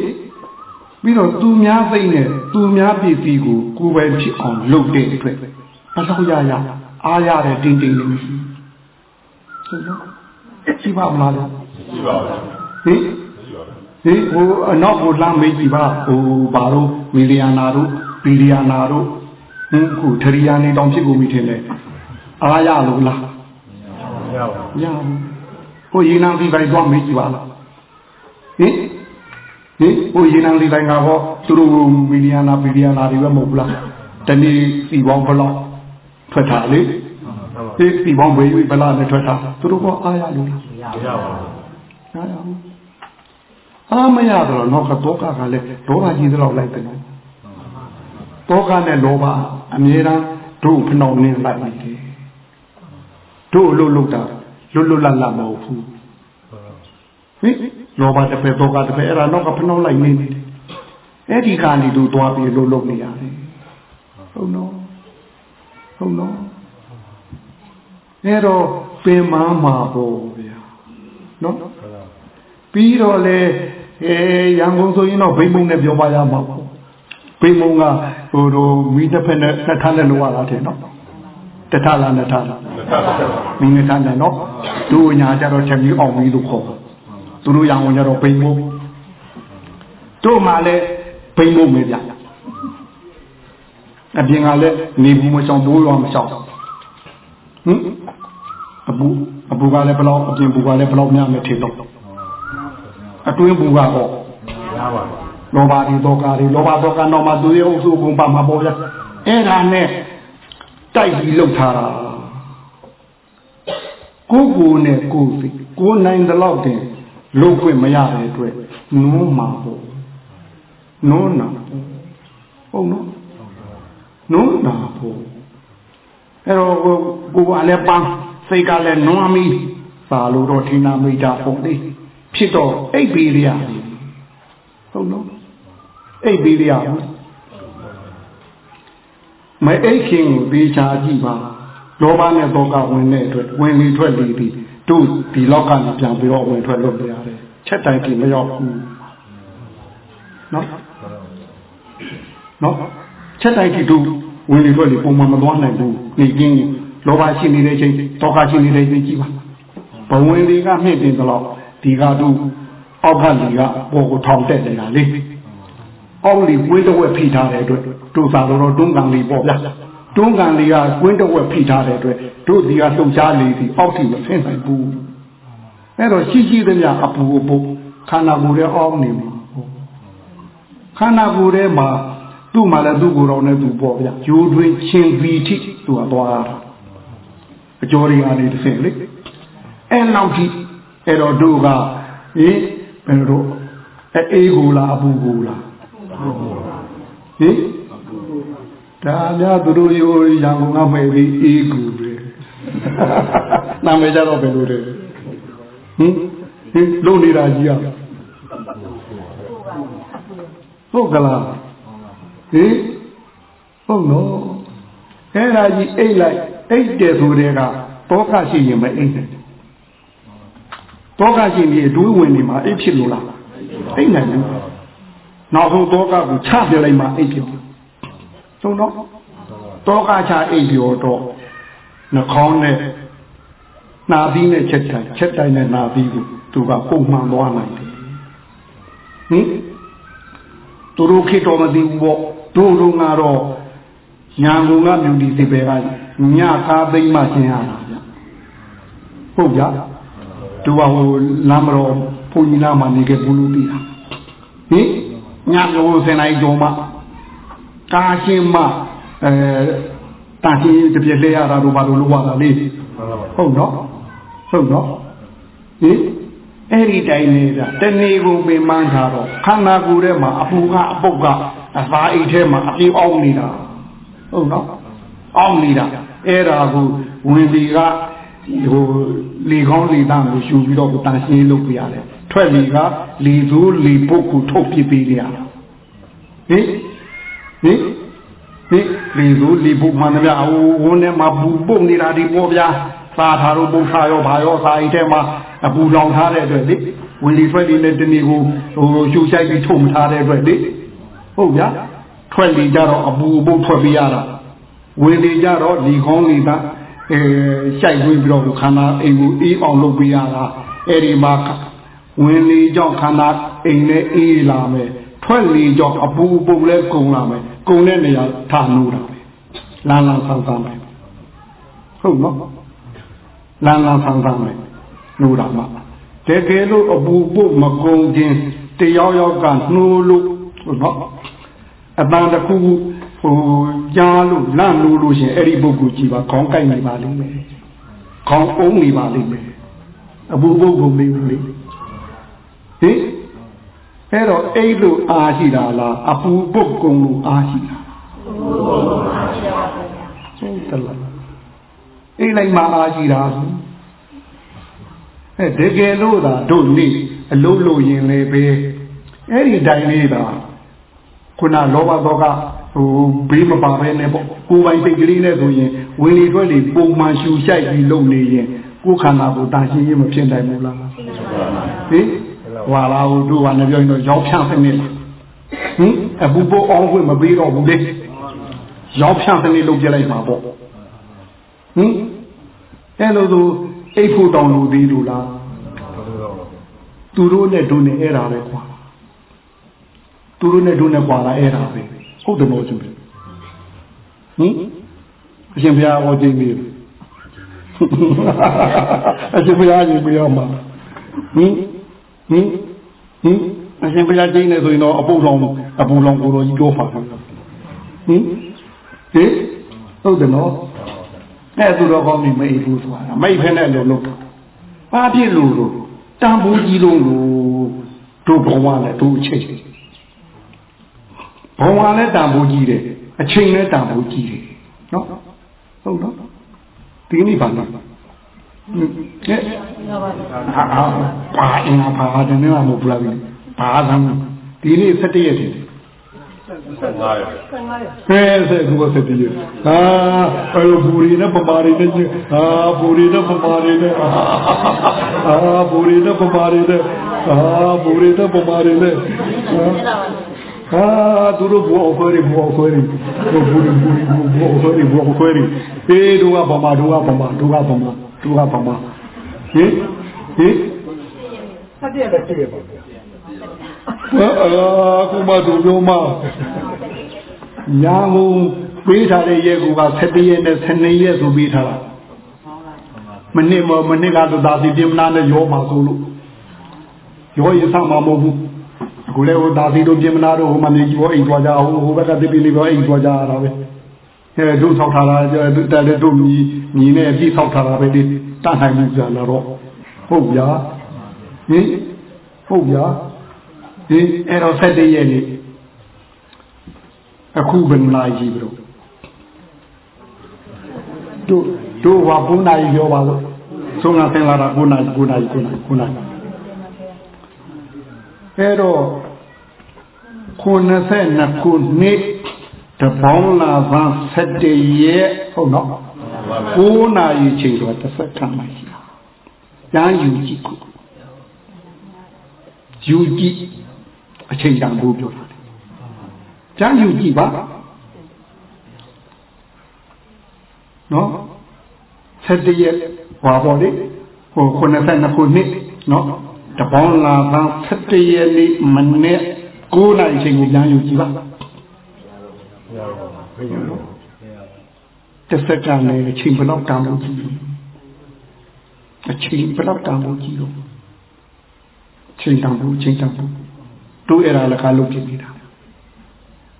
ပြီးတော့သူများစိတ်နဲ့သူများပစ္စည်းကိုကိုယ်ပဲဖြစ်အောင်လုပ်တဲ့အတွက်ဘယ်တော့ရရအားရတဲ့တင်းတင်းလေးမရှိဟုတ်နော်ရှိပါမလားလဲရှိပါပါဟင်ဟင်ဟိုအနောက်ကိုလှမ်းမေးကြည့်ပါဟိုဘာလို့မီလီယံနာတို့ဘီလီယံနာတို့ဟင်ခုထရီယာနေတောင်ဖြစ်ကုန်ပြီထင်တယ်အားရလို့လားရပါရဘူး ဟိုရေနံဒီပိုင်းသွားမေးကြည့်ပါလားဟင်ဟင်ဟိုရေနံဒီပိုင်းကဟောသူတို့မီလီယံနာဘီလီယံနာတွေပဲမဟုတ်ဘူးလားတနေ့စီပေါင်းဘလောက်ထွက်တာလေဒီစီပေါင်းဘယ်ယူဘလောက်နဲ့ထွက်တာသူတို့ကအားရလို့လားရပါရရဘူးအားမရတော့တော့ကတော့ကကလည်းလောဘကြီးသလောက်လိုက်တယ်နော်တောကနဲ့လောဘအမြဲတမ်းတို့ဖနှောင်းနေလိုက်နေတယ်တို့လှုပ်လှုပ်တာ လွတ်လွတ်လပ်လပ်မဟုတ်ဘူးဟင်လောဘတစ်ဖက်တောကတစ်ဖက်အဲ့ဒါတော့ကဖနှောင်းလိုက်နေတယ်အဲ့ဒီကနေတို့သွားပြီးလှုပ်လှုပ်နေရတယ်ဟုတ်နော်ဟုတ်နော်အဲ့တော့ပင်မမှာပေါ့ဗျာနော်ပြီးတော့လေအဲရန်ကုန်ဆိုရင်တော့ဗိမုံနဲ့ပြောပါရမှာပေါ့ဗိမုံကဟိုတို့မိတစ်ဖက်နဲ့နှစ်ထပ်နဲ့လောရတာတဲ့နော်တထလားနှစ်ထလားမိနှစ်ထပ်နဲ့နော် တို့ညာကြတော့ချက်ကြီးအောင်ပြီးလို့ခေါ်သူတို့ရန်ကုန်ကြတော့ဗိမုံတို့မှလည်းဗိမုံပဲဗျအပြင်ကလည်းနေဘူးမချောင်တိုးရောမချောင်ဟင်အပူအပူကလည်းဘလောက်အပြင်ပူကလည်းဘလောက်များမယ်ထင်တော့အတွင်းပူကတော့ရပါလောဘတွေဒေါကာတွေလောဘဒေါကတော့မှသူရဲ့အုပ်စုကုန်ပါမှာပေါ့ဗျာအဲ့ဒါနဲ့တိုက်ပြီးလှုပ်ထားတာ ကိုယ်ကိုယ်နဲ့ကိုယ်စိကိုယ်နိုင်တဲ့လောက်တင်လှုပ်ခွင့်မရတဲ့အတွက်နုံးမှာပေါ့နုံးနာဟုတ်နော်နုံးနာပေါ့အဲ့တော့ကိုကိုယ်ကလည်းပန်းစိတ်ကလည်းနွမ်းမီပါလို့တော့ထိနာမိတာပေါ့လေဖြစ်တော့အိပ်ပြီးရရတယ်ဟုတ်နော်အိပ်ပြီးရဘူးမအိတ်ခင်ကိုသေချာကြည့်ပါ လောဘနဲ့ဒေါကဝင်တဲ့အတွက်ဝင်ပြီးထွက်ပြီးပြီးတို့ဒီလောက်ကနဲ့ပြန်ပြီးတော့ဝင်ထွက်လို့ပြရတယ်ချက်တိုင်းကြည့်မရောက်ဘူးနော်နော်ချက်တိုင်းကြည့်တို့ဝင်ပြီးထွက်ပြီးပုံမှန်မသွားနိုင်ဘူးနေကင်းလောဘရှိနေတဲ့ချိန်ဒေါကရှိနေတဲ့ချိန်ကြည့်ပါဘဝင်တွေကမြင့်တင်တော့ဒီကတို့အောက်ကလူကပေါ်ကိုထောင်တက်နေတာလေအောက်လီဝင်းတော့ဝက်ဖိထားတဲ့အတွက်တို့သာတော့တွန်းကန်လီပေါ့ဗျာ တွန်းကန်လီကဝင်းတော့ဝက်ဖိထားတဲ့အတွက်တို့ဒီကလှုပ်ရှားလေဒီအောက်ထိမဆင်းနိုင်ဘူးအဲ့တော့ရှိရှိသမျှအပူအပုခန္ဓာကိုယ်ရဲ့အောက်နေမှာပေါ့ခန္ဓာကိုယ်ထဲမှာသူ့မှာလည်းသူ့ကိုယ်တော်နဲ့သူပေါ့ဗျာဂျိုးတွင်ချင်းပီထိသူကသွားတာအကျော်ရီအနေတစ်ဆင့်လေအဲ့လောက်ထိအဲ့တော့တို့ကဟင်ဘယ်လိုတော့အေးကိုလားအပူကိုလားဟင် ဒါများသူတို့ရိုးရန်ကုန်ကမဲ့ပြီးအေးကူပဲနာမည်ကြတော့ဘယ်လိုလဲဟင်ဟင်လုံနေတာကြီးอ่ะဟုတ်ကလားဟင်ဟုတ်နော်အဲ့ဒါကြီးအိတ်လိုက်အိတ်တယ်ဆိုတဲ့ကတောကရှိရင်မအိတ်နဲ့တောကရှိရင်ဒွေးဝင်နေမှာအိတ်ဖြစ်လို့လားအိတ်နိုင်ဘူးနောက်ဆုံးတောကကိုချပြလိုက်မှအိတ်ဖြစ် သုံးတော့တောကချအိတ်ပြောတော့နှခေါင်းနဲ့နာသီးနဲ့ချက်တိုင်းချက်တိုင်းနဲ့နာသီးကိုသူကပုံမှန်သွားနိုင်တယ်ဟင်သူတို့ခေတော်မသိဘူးပေါ့တို့တို့ကတော့ညာကုန်ကမြူဒီစီပဲကညကားသိမ့်မှရှင်းရတာဗျဟုတ်ကြသူကဟိုလမ်းမတော်ဘုန်းကြီးနာမှာနေခဲ့ဘူးလို့သိတာဟင်ညကုန်စင်လိုက်ကြောမှ ကားရှင်းမှအဲတာရှင်းတပြည့်လဲရတာတို့ဘာလို့လို့ရတာလေဟုတ်နော်ဟုတ်နော်ဟင်အဲ့ဒီတိုင်းနေတာတဏီကိုပင်မှန်းထားတော့ခန္ဓာကိုယ်ထဲမှာအပူကအပုတ်ကအသာအိတ်ထဲမှာအပြေအောင်နေတာဟုတ်နော်အောင်နေတာအဲ့ဒါကိုဝင်ဒီကဟိုလေကောင်းလေသားကိုယူပြီးတော့တန်ရှင်းလုပ်ပြရတယ်ထွက်လေကလေသိုးလေပုတ်ကိုထုတ်ပြပေးရတာဟင် ဟင်ဟင်လေသိုးလေပုတ်မှန်တယ်ဗျာဟိုဝန်းထဲမှာပူပုတ်နေတာဒီပေါ်ဗျာစားထားတော့ပုတ်ထားရောဘာရောစားအိတ်ထဲမှာအပူလောင်ထားတဲ့အတွက်လေဝင်လေထွက်လေနဲ့တနေ့ကိုဟိုရှူဆိုင်ပြီးထုံထားတဲ့အတွက်လေဟုတ်ဗျာထွက်လေကြတော့အပူပုတ်ထွက်ပြရတာဝင်လေကြတော့ဒီကောင်းလေသားအဲရှိုက်ဝင်ပြီးတော့ခန္ဓာအိမ်ကိုအေးအောင်လုပ်ပြရတာအဲ့ဒီမှာဝင်လေကြောင့်ခန္ဓာအိမ်နဲ့အေးလာမယ် ထွက်လေကြောင့်အပူပုတ်လဲကုန်လာမယ်ကုန်တဲ့နေရာထားနိုးတာပဲလန်းလန်းဆန်းဆန်းပဲဟုတ်နော်လန်းလန်းဆန်းဆန်းပဲနိုးတာမှတကယ်လို့အပူပုတ်မကုန်ခြင်းတယောက်ယောက်ကနှိုးလို့ဟုတ်နော်အတန်တခုဟိုကြားလို့လန့်လို့လို့ရှင်အဲ့ဒီပုဂ္ဂိုလ်ကြီးပါခေါင်းကိုက်နေပါလိမ့်မယ်ခေါင်းအုံးနေပါလိမ့်မယ်အပူပုတ်ကုန်နေဘူးလေဟင် အဲ့တော့အိတ်လို့အားရှိတာလားအပူပုတ်ကုန်လို့အားရှိတာဟုတ်တယ်လားအိတ်လိုက်မှအားရှိတာဆိုအဲတကယ်လို့သာတို့နေအလုံးလို့ရင်လည်းပဲအဲ့ဒီတိုင်းလေးသာခုနလောဘသောကဟိုဘေးမပါပဲနဲ့ပေါ့ကိုယ်ပိုင်စိတ်ကလေးနဲ့ဆိုရင်ဝင်လေထွက်လေပုံမှန်ရှူရှိုက်ပြီးလုပ်နေရင်ကိုယ်ခန္ဓာကိုတာရှင်းရင်မဖြစ်နိုင်ဘူးလားဟင် ဟွာလာဟိုတို့ကလည်းပြောရင်တော့ရောက်ဖြန့်စနစ်လားဟင်အပူပိုးအောင်ခွင့်မပေးတော့ဘူးလေရောက်ဖြန့်စနစ်လုပ်ပြလိုက်ပါပေါ့ဟင်အဲ့လိုဆိုအိတ်ဖို့တောင်းလို့သေးလို့လားသူတို့နဲ့တို့နဲ့အဲ့ဒါပဲကွာသူတို့နဲ့တို့နဲ့ကွာလာအဲ့ဒါပဲဟုတ်တယ်မို့သူဟင်အရှင်ဘုရားဟောကြည့်ပြီအရှင်ဘုရားကြည့်ပြီးတော့မှာဟင် ဟင်ဟင်အရှင်ဘုရားကြည့်နေဆိုရင်တော့အပုတ်လောင်အပူလောင်ကိုတော့ကြီးတော့ပါဟင်ဟင်ဟုတ်တယ်နော်အဲ့သူတော်ကောင်းနေမိတ်ဘူးဆိုတာမိတ်ဖက်နဲ့လို့လို့ဘာဖြစ်လို့လို့တန်ဖိုးကြီးလုံးလို့တို့ဘဝနဲ့တို့အချိန်ဘဝလည်းတန်ဖိုးကြီးတယ်အချိန်လည်းတန်ဖိုးကြီးတယ်နော်ဟုတ်နော်ဒီနေ့ပါလား ဟဲ့ဟာဟာပါအင်္ဂါပါတယ်နေမှာမဟုတ်ဘူးလားဘာသာဒီနေ့17ရက်တည်း15ရက်15ရက်ဟဲ့ဆက်ကူဆက်တည်းဟာအဲ့လိုဘူရီနဲ့ပမာရီနဲ့ဟာဘူရီနဲ့ပမာရီနဲ့ဟာဘူရီနဲ့ပမာရီနဲ့ဟာဘူရီနဲ့ပမာရီနဲ့ဟာသူတို့ဘောခွဲရီဘောခွဲရီဘောဘူရီဘူရီဘောခွဲရီဘောခွဲရီအေးတို့ကပမာတို့ကပမာတို့ကပမာ တို့ကပမာဟင်ဟင်ဆက်ပြလည်းပြည့်ပါဗျာအာကုမတို့ပြောမညာကိုပေးထားတဲ့ရဲ့ကူက7ရက်နဲ့12ရက်ဆိုပေးထားတာမနစ်မမနစ်ကတော့ဒါစီပြမနာနဲ့ရောမှာဆိုလို့ရောရစမှာမဟုတ်ဘူးအခုလည်းဟိုဒါစီတို့ပြမနာတို့ဟိုမနေကြီးရောအိမ်သွားကြအောင်ဟိုဘက်ကတိပိလေးရောအိမ်သွားကြရတာပဲ အဲတို့ဆောက်ထားတာတဲ့တဲ့တို့မြည်မြည်နဲ့အပြည့်ဆောက်ထားတာပဲဒီတတ်နိုင်မှုကြလာတော့ဟုတ်ဗျာဟင်ဟုတ်ဗျာဒီအဲ့တော့ဆက်တည့်ရဲ့နေအခုဘယ်နာကြီးဘလို့တို့တို့ဟာဘုနာကြီးပြောပါလို့ဆုံးကဆင်းလာတာဘုနာကြီးဘုနာကြီးဘုနာဘုနာအဲ့တော့92ခုနှစ် တပေါင်းလာပန်း7ရက်ဟုတ်နော်9နာရီချိန်တော့တစ်ဆက်ထမှရှိတာ။ကျမ်းယူကြည့်ခုယူကြည့်အချိန်တန်ဖို့ပြောတာ။ကျမ်းယူကြည့်ပါနော်7ရက်ဟွာပေါ့လေဟို92ခုနှစ်နော်တပေါင်းလာသန်း17ရက်နေ့မနေ့9နာရီချိန်ကိုပြန်ယူကြည့်ပါဘယ်လို တစ်စက္ကန့်နဲ့အချိန်ဘယ်လောက်တန်ဖို့ကြည့်အချိန်ဘယ်လောက်တန်ဖို့ကြည့်လို့ချိန်တန်ဖို့ချိန်တန်ဖို့တို့အဲ့ဒါလည်းကလုပ်ပြနေတာ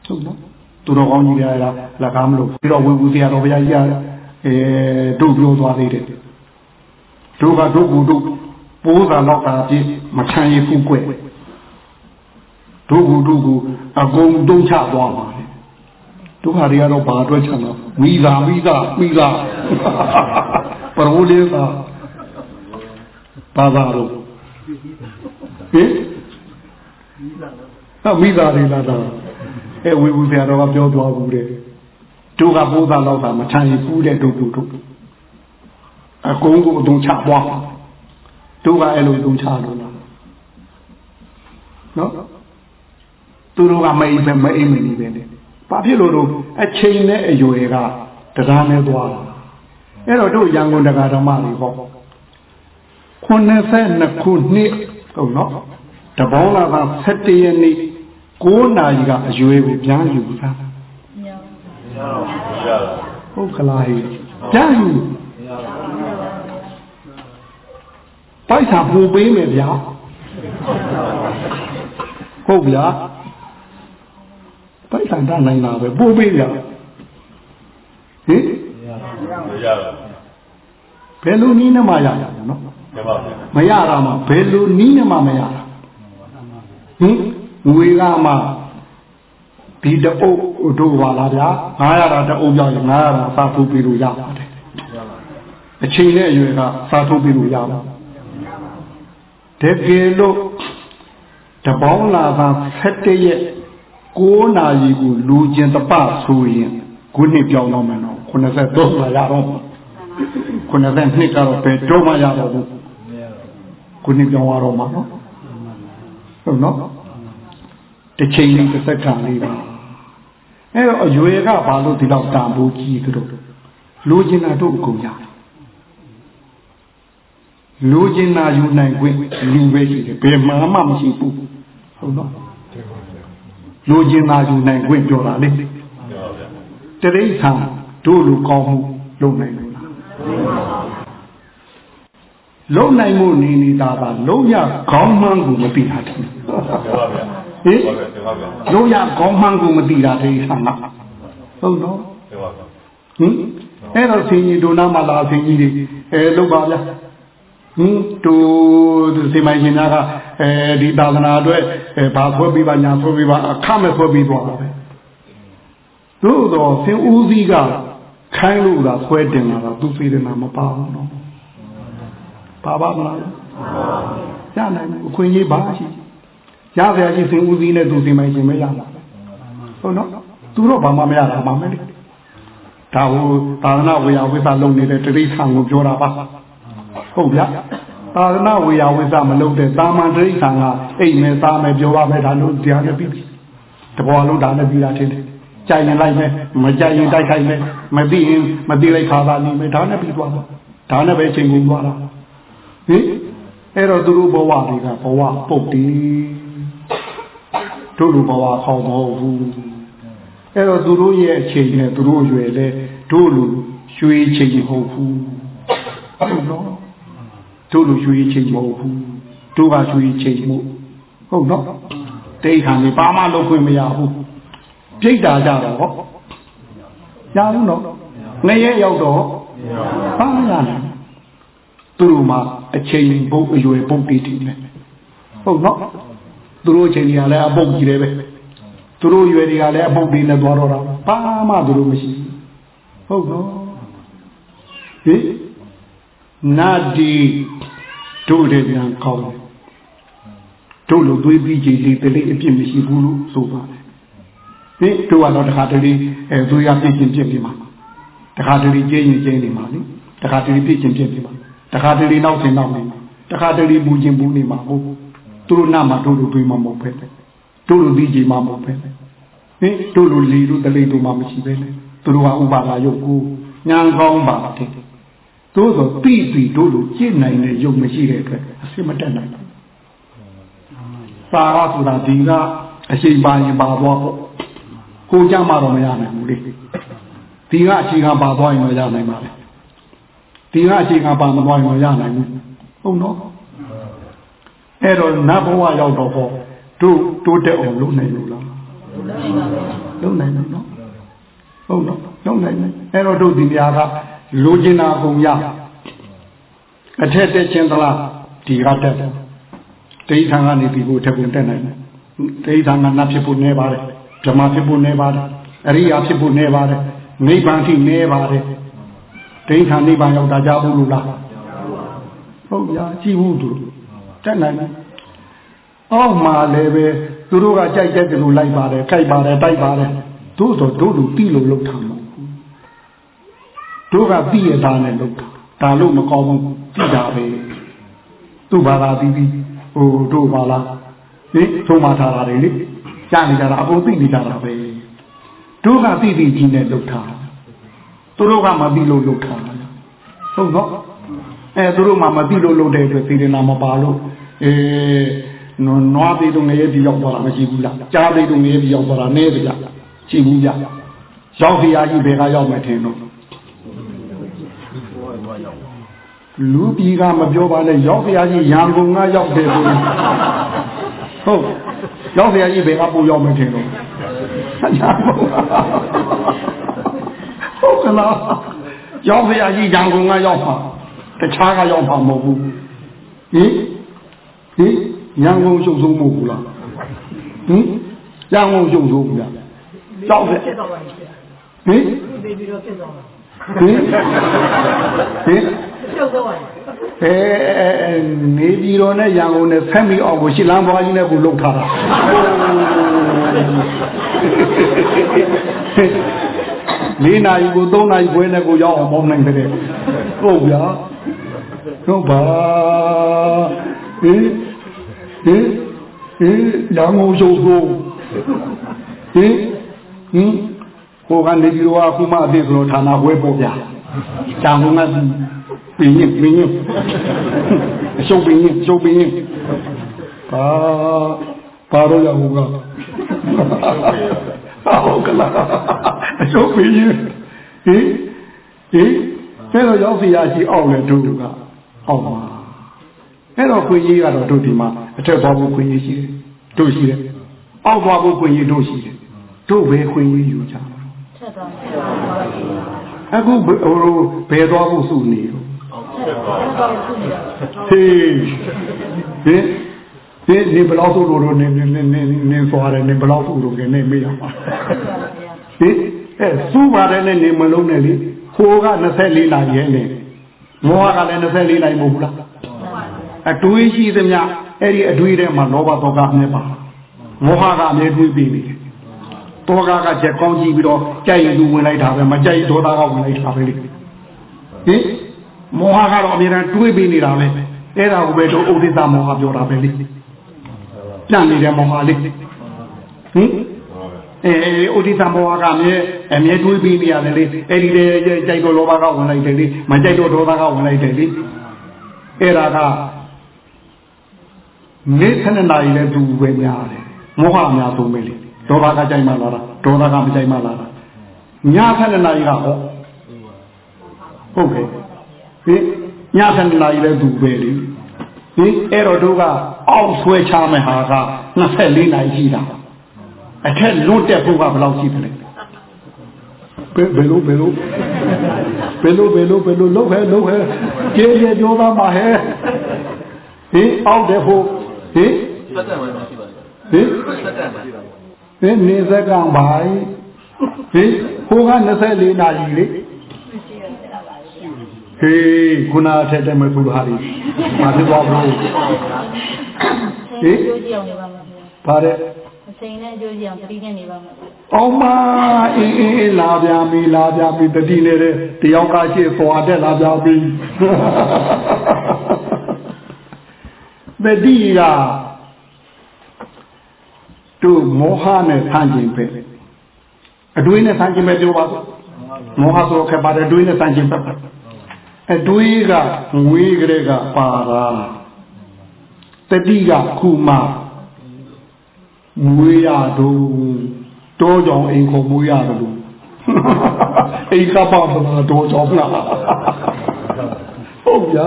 ဟုတ်နော်သူတော်ကောင်းကြီးတွေအဲ့ဒါလက်ကားမလို့ပြီးတော့ဝေဘူးစရာတော်ဘုရားကြီးကအဲတို့ပြောသွားသေးတယ်တို့ကတို့ကူတို့ပိုးသာတော့တာပြည့်မခံရဘူးကွတို့ကူတို့ကူအကုန်တုံးချသွားပါ လေတို့ဟာတွေကတော့ဘာအတွက်ချမ်းတော့မိသာမိသာမိသာပရိုလေးသာဘာသာတော့ဟင်အမိသာတွေလာတာအဲဝေဘူးဆရာတော်ကပြောသွားဘူးတဲ့တို့ကဘိုးသားတော့တာမထမ်းရဘူးတဲ့တို့တို့တို့အကုန်ကိုအတုံးချပွားတို့ကအဲ့လိုတုံးချလို့လားနော်သူတို့ကမအိမ်ပဲမအိမ်မနေပဲနဲ့ ဘာဖြစ်လို့တော့အချိန်နဲ့အရွယ်ကတရားနဲ့သွားတာအဲ့တော့တို့ရန်ကုန်တရားဓမ္မတွေဟော92ခုနှစ်ဟုတ်နော်တပေါင်းလာက7ရက်နေ့9နာရီကအရွယ်ကိုပြန်ယူတာဟုတ်ကလားဟိပြန်ယူပိုက်ဆံပူပေးမယ်ဗျာဟုတ်ဗျာ ပိုက်ဆံတနိုင်တာပဲပူပေးဗျာဟင်ဘယ်လိုနည်းနဲ့မှရတာနော်မရတာမှဘယ်လိုနည်းနဲ့မှမရတာဟင်ငွေကမှဒီတအုပ်တို့ပါလားဗျာ900တာတအုပ်ပြောင်းရင်900တာစားထုတ်ပြီးလို့ရပါတယ်အချိန်နဲ့အရွယ်ကစားထုတ်ပြီးလို့ရပါတကယ်လို့တပေါင်းလာက7ရက် 9နာရီကိုလူကျင်တပဆိုရင်ခုနှစ်ပြောင်းတော့မယ်နော်83လာရတော့92ကတော့ဘယ်တော့မှရတော့ဘူးခုနှစ်ပြောင်းရတော့မှာနော်ဟုတ်နော်တစ်ချိန်လေးတစ်စက္ကန့်လေးပါအဲ့တော့အရွယ်ကဘာလို့ဒီလောက်တန်ဖိုးကြီးသလိုလူကျင်တာတို့အကုန်ရတယ်လူကျင်တာယူနိုင်ခွင့်လူပဲရှိတယ်ဘယ်မှမှမရှိဘူးဟုတ်နော် လူကျင်တာယူနိုင်ခွင့်ပြောတာလေတရိษံတို့လူကောင်းမှုလုပ်နိုင်လို့လားလုံနိုင်မှုနေနေတာကလုံရခေါင်းမှန်းကိုမသိတာတယ်ဟင်လုံရခေါင်းမှန်းကိုမသိတာတရိษံကဟုတ်တော့ဟင်အဲ့တော့ဆင်းကြီးဒုနာမလာဆင်းကြီးတွေအဲလောက်ပါဗျာ ဟင်တူဒီမိုင်းရှင်ကအဲဒီသာသနာအတွက်အဲဘာဆွဲပြီးပါညာဆွဲပြီးပါအခမဲ့ဆွဲပြီးသွားတာပဲသို့တော့ဆင်ဦးစီးကခိုင်းလို့သာဆွဲတင်လာတာသူစေတနာမပါဘူးနော်ပါပါမလားရနိုင်ဘူးအခွင့်အရေးပါရှိရပါရရှိဆင်ဦးစီးနဲ့သူစီမိုင်းရှင်မရတာဟုတ်နော်သူတော့ဘာမှမရတာမှမယ်လေဒါဟိုသာသနာဝေယဝိသလုံနေတဲ့တတိဆံကိုပြောတာပါ ဟုတ်ဗျာသာသနာဝေယဝိသမလုပ်တဲ့တာမန်တိဋ္ဌာန်ကအိမ်မယ်သားမယ်ပြောပါမယ်ဒါလို့တရားနဲ့ပြီးပြီတဘောလုံးဒါနဲ့ပြီးတာထင်တယ်ကြိုင်ရင်လိုက်မယ်မကြိုင်ရင်တိုက်ခိုက်မယ်မပြီးရင်မပြီးလိုက်ခါသာနေမယ်ဒါနဲ့ပြီးသွားတာဒါနဲ့ပဲချိန်ကုန်သွားတာဟင်အဲ့တော့သူတို့ဘဝတွေကဘဝပုတ်တီတို့လိုဘဝခေါင်းမဟုတ်ဘူးအဲ့တော့သူတို့ရဲ့အချိန်နဲ့သူတို့ရွယ်လဲတို့လိုရွှေချိန်မဟုတ်ဘူးဟုတ်နော် တို့လိုရွှေချိန်မဟုတ်ဘူးတို့ကရွှေချိန်မို့ဟုတ်နော်တိတ်ခံနေဘာမှလုပ်ခွင့်မရဘူးပြိတ္တာကြတော့ဟောရဘူးနော်ငရဲရောက်တော့ဘာမှရနိုင်သူတို့မှာအချိန်ဘုတ်အရွယ်ဘုတ်တီးတီးနဲ့ဟုတ်နော်သူတို့အချိန်ကြီးကလည်းအပုတ်ကြီးတယ်ပဲသူတို့ရွယ်တွေကလည်းအပုတ်တွေနဲ့သွားတော့တာဘာမှသူတို့မရှိဘူးဟုတ်နော်ဟင် နာဒီတို့တဲ့ညာကောင်းတယ်တို့လိုသွေးပြီးကြည်လေးတလေးအပြစ်မရှိဘူးလို့ဆိုပါတယ်ဟင်တို့ကတော့တခါတလေအဲသွေးရပြည့်ချင်းပြည့်နေမှာတခါတလေကျင်းရင်ကျင်းနေမှာလေတခါတလေပြည့်ချင်းပြည့်နေမှာတခါတလေနောက်ချင်းနောက်နေမှာတခါတလေပူချင်းပူနေမှာဟုတ်သူတို့နာမှာတို့လိုတွေးမှာမဟုတ်ပဲတို့လိုပြီးကြည်မှာမဟုတ်ပဲဟင်တို့လိုလီတို့တလေးတို့မှမရှိပဲလေသူတို့ကဥပါဒာယုတ်ကိုညာကောင်းပါတယ် သို့သောတိတိတို့လိုကြည့်နိုင်တဲ့ယုံမရှိတဲ့အတွက်အစစ်မတက်နိုင်ဘူးပါရဆိုတာဒီကအရှိန်ပါရင်ပါသွားပေါ့ကိုကြမှာတော့မရနိုင်ဘူးလေဒီကအရှိန်ကပါသွားရင်တော့ရနိုင်ပါလေဒီကအရှိန်ကပါမသွားရင်တော့ရနိုင်ဘူးဟုတ်နော်အဲ့တော့နတ်ဘဝရောက်တော့ဟောတို့တိုးတက်အောင်လုပ်နိုင်လို့လားလုပ်နိုင်ပါဘူးလုပ်နိုင်တယ်နော်ဟုတ်တော့လုပ်နိုင်တယ်အဲ့တော့တို့ဒီနေရာက လိုချင်တာကုန်ရအထက်တက်ခြင်းသလားဒီကတက်တယ်တိဋ္ဌာန်ကနေဒီကိုထက်ကုန်တက်နိုင်တယ်တိဋ္ဌာန်ကနတ်ဖြစ်ဖို့နေပါတယ်ဓမ္မဖြစ်ဖို့နေပါတယ်အရိယာဖြစ်ဖို့နေပါတယ်နိဗ္ဗာန်ထိနေပါတယ်တိဋ္ဌာန်နိဗ္ဗာန်ရောက်တာကြဘူးလို့လားဟုတ်ဗျာကြည့်ဘူးသူတက်နိုင်တယ်အောက်မှာလည်းပဲသူတို့ကကြိုက်တဲ့လူလိုက်ပါတယ်ကြိုက်ပါတယ်တိုက်ပါတယ်တို့တော့တို့လူတိလို့လောက်ထားမှာ တို့ကသိရတာနဲ့လောက်တာဒါလို့မကောင်းဘူးသိတာပဲသူ့ဘာသာပြီးပြီးဟိုတို့ဘာလားဟင်သုံးမထားတာတွေလေကြားနေကြတာအကုန်သိနေကြတာပဲတို့ကသိသိကြီးနဲ့လောက်ထားသူတို့ကမသိလို့လောက်ထားဟုတ်နော်အဲသူတို့မှမသိလို့လောက်တဲ့အတွက်သေရနာမပါလို့အဲနွားသေးတော့ငရဲပြီးရောက်သွားတာမရှိဘူးလားကြားသေးတော့ငရဲပြီးရောက်သွားတာနည်းကြရှိဘူးကြရောက်ပြာကြီးဘယ်ကရောက်မယ်ထင်တော့ လူပြည်ကမပြောပါနဲ့ရောက်ပြာကြီးရန်ကုန်ကရောက်တယ်ဆိုဟုတ်ရောက်ပြာကြီးဘယ်ကပို့ရောက်မယ်ထင်တော့ရန်ကုန်ဟုတ်ကလားရောက်ပြာကြီးရန်ကုန်ကရောက်မှာတခြားကရောက်မှာမဟုတ်ဘူးဟင်ဟင်ရန်ကုန်ရှုပ်ဆုံးမဟုတ်ဘူးလားဟင်ရန်ကုန်ရှုပ်ဆုံးဘူးလားကြောက်တယ်ဟင်နေပြီးတော့ဖြစ်သွားတာဟင်ဟင်ရှုပ်သွားပါ အဲနေပြီးတော့နဲ့ရန်ကုန်နဲ့ဖက်မီအောင်ကိုရှစ်လန်းဘွားကြီးနဲ့ကိုလှုပ်ထားတာလေးနာရီကိုသုံးနာရီခွဲနဲ့ကိုရောက်အောင်မောင်းနိုင်တယ်ဟုတ်ဗျာဟုတ်ပါဟင်ဟင်ဟင်ရန်ကုန်ရှုပ်ဆုံးဟင်ဟင်ဟိုကနေပြီးတော့အခုမှအသေးကလို့ဌာနဝဲပေါ်ဗျာတောင်က ပြင်းရင်ပြင်းရင်အရှုပ်ပြင်းရင်ရှုပ်ပြင်းရင်ပါပါတော့ရဟုတ်ကဟုတ်ကလားအရှုပ်ပြင်းရင်ဟင်ဟင်အဲ့တော့ရောက်စီရရှိအောင်လေတို့ကအောင်ပါအဲ့တော့ခွင့်ကြီးကတော့တို့ဒီမှာအထက်သွားဖို့ခွင့်ကြီးရှိတယ်တို့ရှိတယ်အောက်သွားဖို့ခွင့်ကြီးတို့ရှိတယ်တို့ပဲခွင့်ကြီးယူကြပါဆက်သွားဆက်သွားအခုဟိုဘယ်သွားဖို့စုနေတော့ ဟေးဟင်ဒီနေဘလောက်ဆိုလို့နေနေနေနေနေသွားတယ်နေဘလောက်ဆိုလို့ကနေမေးရမှာဟင်အဲစူးပါတယ်နဲ့နေမလုံးနဲ့လေခိုးက24နာရီရဲ့နေမောဟကလည်း24နာရီမဟုတ်ဘူးလားအတွေးရှိသမျှအဲ့ဒီအတွေးထဲမှာလောဘဒေါသနဲ့ပါမောဟကအမြဲတွေးပြီးနေတယ်တောကကချက်ကောင်းကြည့်ပြီးတော့ကြိုက်ရင်သူဝင်လိုက်တာပဲမကြိုက်ဒေါသကဝင်လိုက်တာပဲလေဟင် မောဟကတော့အမြဲတမ်းတွေးပြီးနေတာပဲအဲ့ဒါကိုပဲတို့ဥဒိတမောဟပြောတာပဲလေပြန်နေတဲ့မောဟလေးဟင်အဲဥဒိတမောဟကအမြဲအမြဲတွေးပြီးနေရတယ်လေအဲ့ဒီလေကြိုက်တော့လောဘကဝင်လိုက်တယ်လေမကြိုက်တော့ဒေါသကဝင်လိုက်တယ်လေအဲ့ဒါကနေခဏနာရီလဲသူပဲများတယ်မောဟအများဆုံးပဲလေဒေါသကကြိုက်မှလာတာဒေါသကမကြိုက်မှလာတာညခဏနာရီကဟောဟုတ်ကဲ့ ဟင်ညခဏနာရီလဲသူပဲလေဟင်အဲ့တော့တို့ကအောက်ဆွဲချမယ်ဟာက24နာရီရှိတာအထက်လွတ်တက်ဖို့ကဘယ်လောက်ရှိတယ်လဲဘယ်လိုဘယ်လိုဘယ်လိုဘယ်လိုဘယ်လိုလုံးဟဲလုံးဟဲကျေးကျေးပြောသားမှာဟဲဟင်အောက်တဲ့ဖို့ဟင်စက်တန်မှာရှိပါတယ်ဟင်စက်တန်မှာရှိပါတယ်ဟင်နေစက်ကံပါဟင်ဟိုက24နာရီလေ ဟေးခုနထက်တယ်မသူဟာဒီဘာဖြစ်သွားဘူးဟင်ပါတဲ့အချိန်နဲ့အကျိုးကြီးအောင်တတိနဲ့နေပါမယ်အောင်မအင်းအင်းလာပြပြီလာပြပြီတတိနေတဲ့တယောက်ကရှိသွားတဲ့လာပြပြီတတိကတို့မောဟနဲ့ဆန့်ကျင်ပဲအတွေးနဲ့ဆန့်ကျင်ပဲပြောပါစို့မောဟဆိုခက်ပါတယ်အတွေးနဲ့ဆန့်ကျင်ပဲ အတွေးကငွေကလေးကပါတာတတိကခုမှမွေးရတော့တောကြောင်အိမ်ခေါ်မွေးရတယ်လို့အိမ်ကပါမလားတောကြောင်လားဟုတ်ဗျာ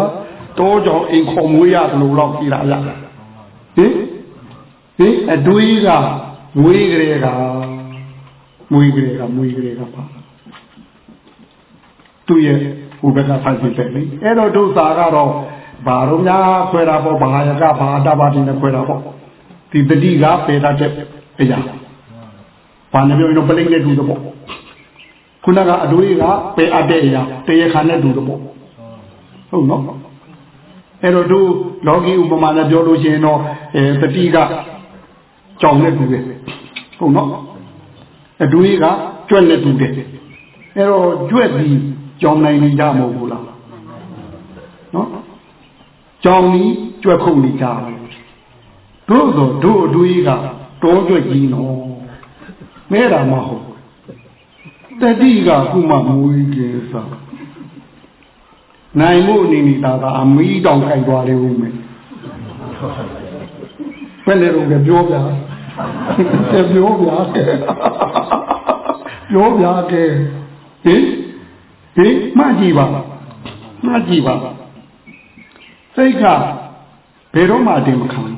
တောကြောင်အိမ်ခေါ်မွေးရတယ်လို့တော့ကြည်လာရဟင်ဟင်အတွေးကမွေးကလေးကမွေးကလေးကမွေးကလေးကပါသူ့ရဲ့ ဟိုဘက်ကဖိုက်ဖြစ်တယ်လေအဲ့တော့ဒုစာကတော့ဘာလို့များခွဲတာပေါ့ဘာယကဘာတဘာတိနဲ့ခွဲတာပေါ့ဒီတတိကပေတတ်တဲ့အရာဘာနဲ့ပြောရင်ပလိတ်နဲ့တူတော့ပေါ့ခုနကအတွေးကပေအပ်တဲ့အရာတရားခါနဲ့တူတော့ပေါ့ဟုတ်နော်အဲ့တော့တို့လောကီဥပမာနဲ့ပြောလို့ရှိရင်တော့အဲတတိကကြောင်နဲ့တူတယ်ဟုတ်နော်အတွေးကကြွက်နဲ့တူတယ်အဲ့တော့ကြွက်ပြီး ကြောင်နိုင်နေကြမဟုတ်ဘူးလားနော်ကြောင်ကြီးကြွက်ခုန်နေကြတို့တော့တို့အတွေးကတောကြွက်ကြီးနော်မဲတာမဟုတ်တတိကခုမှမွေးကျင်းစားနိုင်မှုအနေနဲ့ဒါကအမီးတောင်ခိုက်သွားလေဦးမယ်ဘယ်နဲ့တော့ပြောပြပြောပြပြောပြတဲ့ဟင် ဟင်မှတ်ကြည့်ပါမှတ်ကြည့်ပါစိတ်ကဘယ်တော့မှအတင်မခံဘူး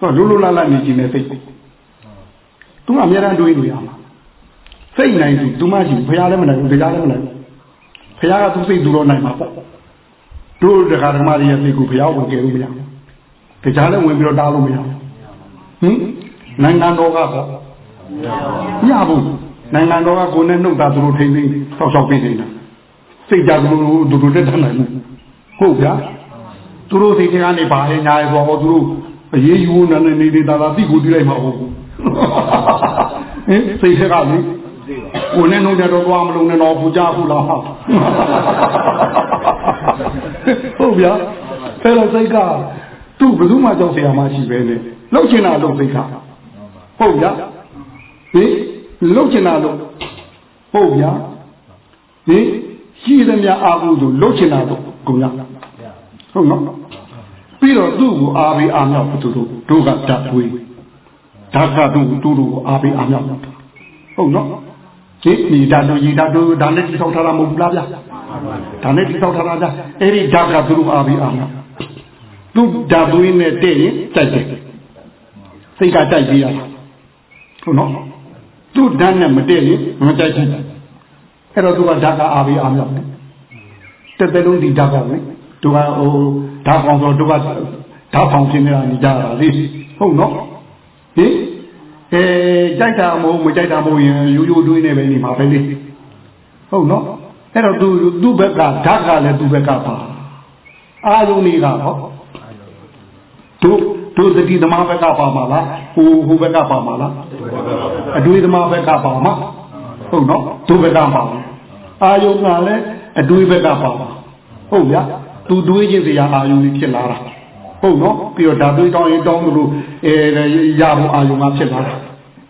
တော့လူလူလလနေခြင်းနဲ့စိတ်သူကအများအားတွေးလို့ရမှာစိတ်နိုင်သူသူမှရှိဘုရားလည်းမနိုင်ဘူးတရားလည်းမနိုင်ဘူးဘုရားကသူစိတ်သူတော့နိုင်မှာပေါ့တို့တရားဓမ္မတွေရဲ့စိတ်ကိုဘုရားဝင်ကြလို့မရဘူးတရားလည်းဝင်ပြီးတော့တားလို့မရဘူးဟင်နိုင်ငံတော်ကပေါ့မရဘူးနိုင်ငံတော်ကကိုယ်နဲ့နှုတ်တာသူတို့ထိန်းသိမ်းဆောက်ရှောက်ပေးနေတာ စိတ်ကြသူတို့တို့လက်ထနိုင်ဘူးဟုတ်ဗျာသူတို့စိတ်ထဲကနေပါလေညာရေပေါ့ဟောသူတို့အရေးယူနေနေနေနေတာလားသိကိုသိလိုက်မှာဟုတ်ဘူးဟင်စိတ်ထဲကလေကိုနဲ့နှုတ်ကြတော့သွားမလုံးနဲ့တော့ဘူးကြဘူးလားဟုတ်ဗျာအဲ့တော့စိတ်ကသူ့ဘယ်သူမှကြောက်စရာမရှိပဲနဲ့လှုပ်ချင်တာလှုပ်စိတ်ကဟုတ်ဗျာဟင်လှုပ်ချင်တာလှုပ်ဟုတ်ဗျာဟင် ရှိသမျှအာဟုဆိုလှုပ်ချင်တာတော့ကုန်ရဟုတ်နော်ပြီးတော့သူ့ကိုအာဘီအာမြောက်သူတို့တို့ကဓာတ်ဝေးဓာတ်ကသူ့သူတို့ကိုအာဘီအာမြောက်ဟုတ်နော်ဒီဒီဓာတ်တို့ဒီဓာတ်တို့ဒါနဲ့တိဆောက်ထားတာမဟုတ်ဘူးလားဗျာဒါနဲ့တိဆောက်ထားတာဗျာအဲ့ဒီဓာတ်ကသူတို့အာဘီအာမြောက်သူဓာတ်သွေးနဲ့တည့်ရင်တိုက်တယ်စိတ်ကတိုက်ပြီးရတာဟုတ်နော်သူ့ဓာတ်နဲ့မတည့်ရင်မတိုက်ဘူး အဲ့တော့သူကဓာတ်ကအာဘီအာမြောက်တယ်တက်တဲ့လုံးဒီဓာတ်ကောင်းလေသူကဟိုဓာတ်ကောင်းဆိုသူကဓာတ်ဖောင်ဖြစ်နေတာနေကြတာလေဟုတ်နော်ဟင်အဲကြိုက်တာမဟုတ်မကြိုက်တာမဟုတ်ရင်ရိုးရိုးတွေးနေပဲနေမှာပဲလေဟုတ်နော်အဲ့တော့သူသူ့ဘက်ကဓာတ်ကလည်းသူ့ဘက်ကပါအာယုန်တွေကဟောတို့တို့တတိသမားဘက်ကပါမှာလားဟိုဟိုဘက်ကပါမှာလားအတွေ့သမားဘက်ကပါမှာဟုတ်နော်တို့ဘက်ကပါမှာ အာယုန်ကလည်းအတွေးဘက်ကပါပါဟုတ်ဗျာသူတွေးခြင်းစရာအာယုန်ကြီးဖြစ်လာတာဟုတ်နော်ပြီးတော့ဓာတွေးတောင်းရင်တောင်းလို့အဲရဖို့အာယုန်ကဖြစ်လာတာ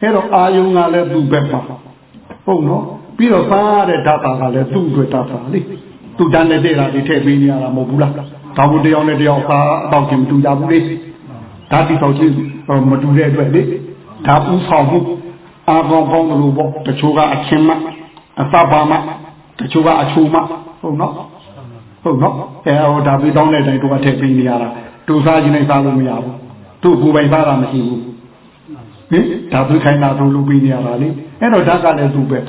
အဲ့တော့အာယုန်ကလည်းသူ့ဘက်ပါဟုတ်နော်ပြီးတော့စားရတဲ့ဓာတာကလည်းသူ့အတွက်ဓာတာလေသူတန်းနေတဲ့ဓာတ်တွေထည့်ပေးနေရတာမဟုတ်ဘူးလားဒါဘူးတယောက်နဲ့တယောက်စားအတော့ချင်းမတူကြဘူးလေဓာတ်တိဆောက်ချင်းမတူတဲ့အတွက်လေဓာတ်ဥဆောင်မှုအာကောင်းကောင်းလို့ပေါ့တချို့ကအချင်းမအသဘာမ တချို့ကအချိုးမဟုတ်နော်ဟုတ်နော်အဲဟောဒါပြီးတောင်းတဲ့အတိုင်းတို့ကထည့်ပေးနေရတာတို့စားခြင်းနဲ့စားလို့မရဘူးတို့ကိုယ်ပိုင်စားတာမရှိဘူးဟင်ဒါပြီးခိုင်းတာတို့လုပ်ပေးနေရတာလေအဲ့တော့ဓာတ်ကလည်းသူ့ဘက်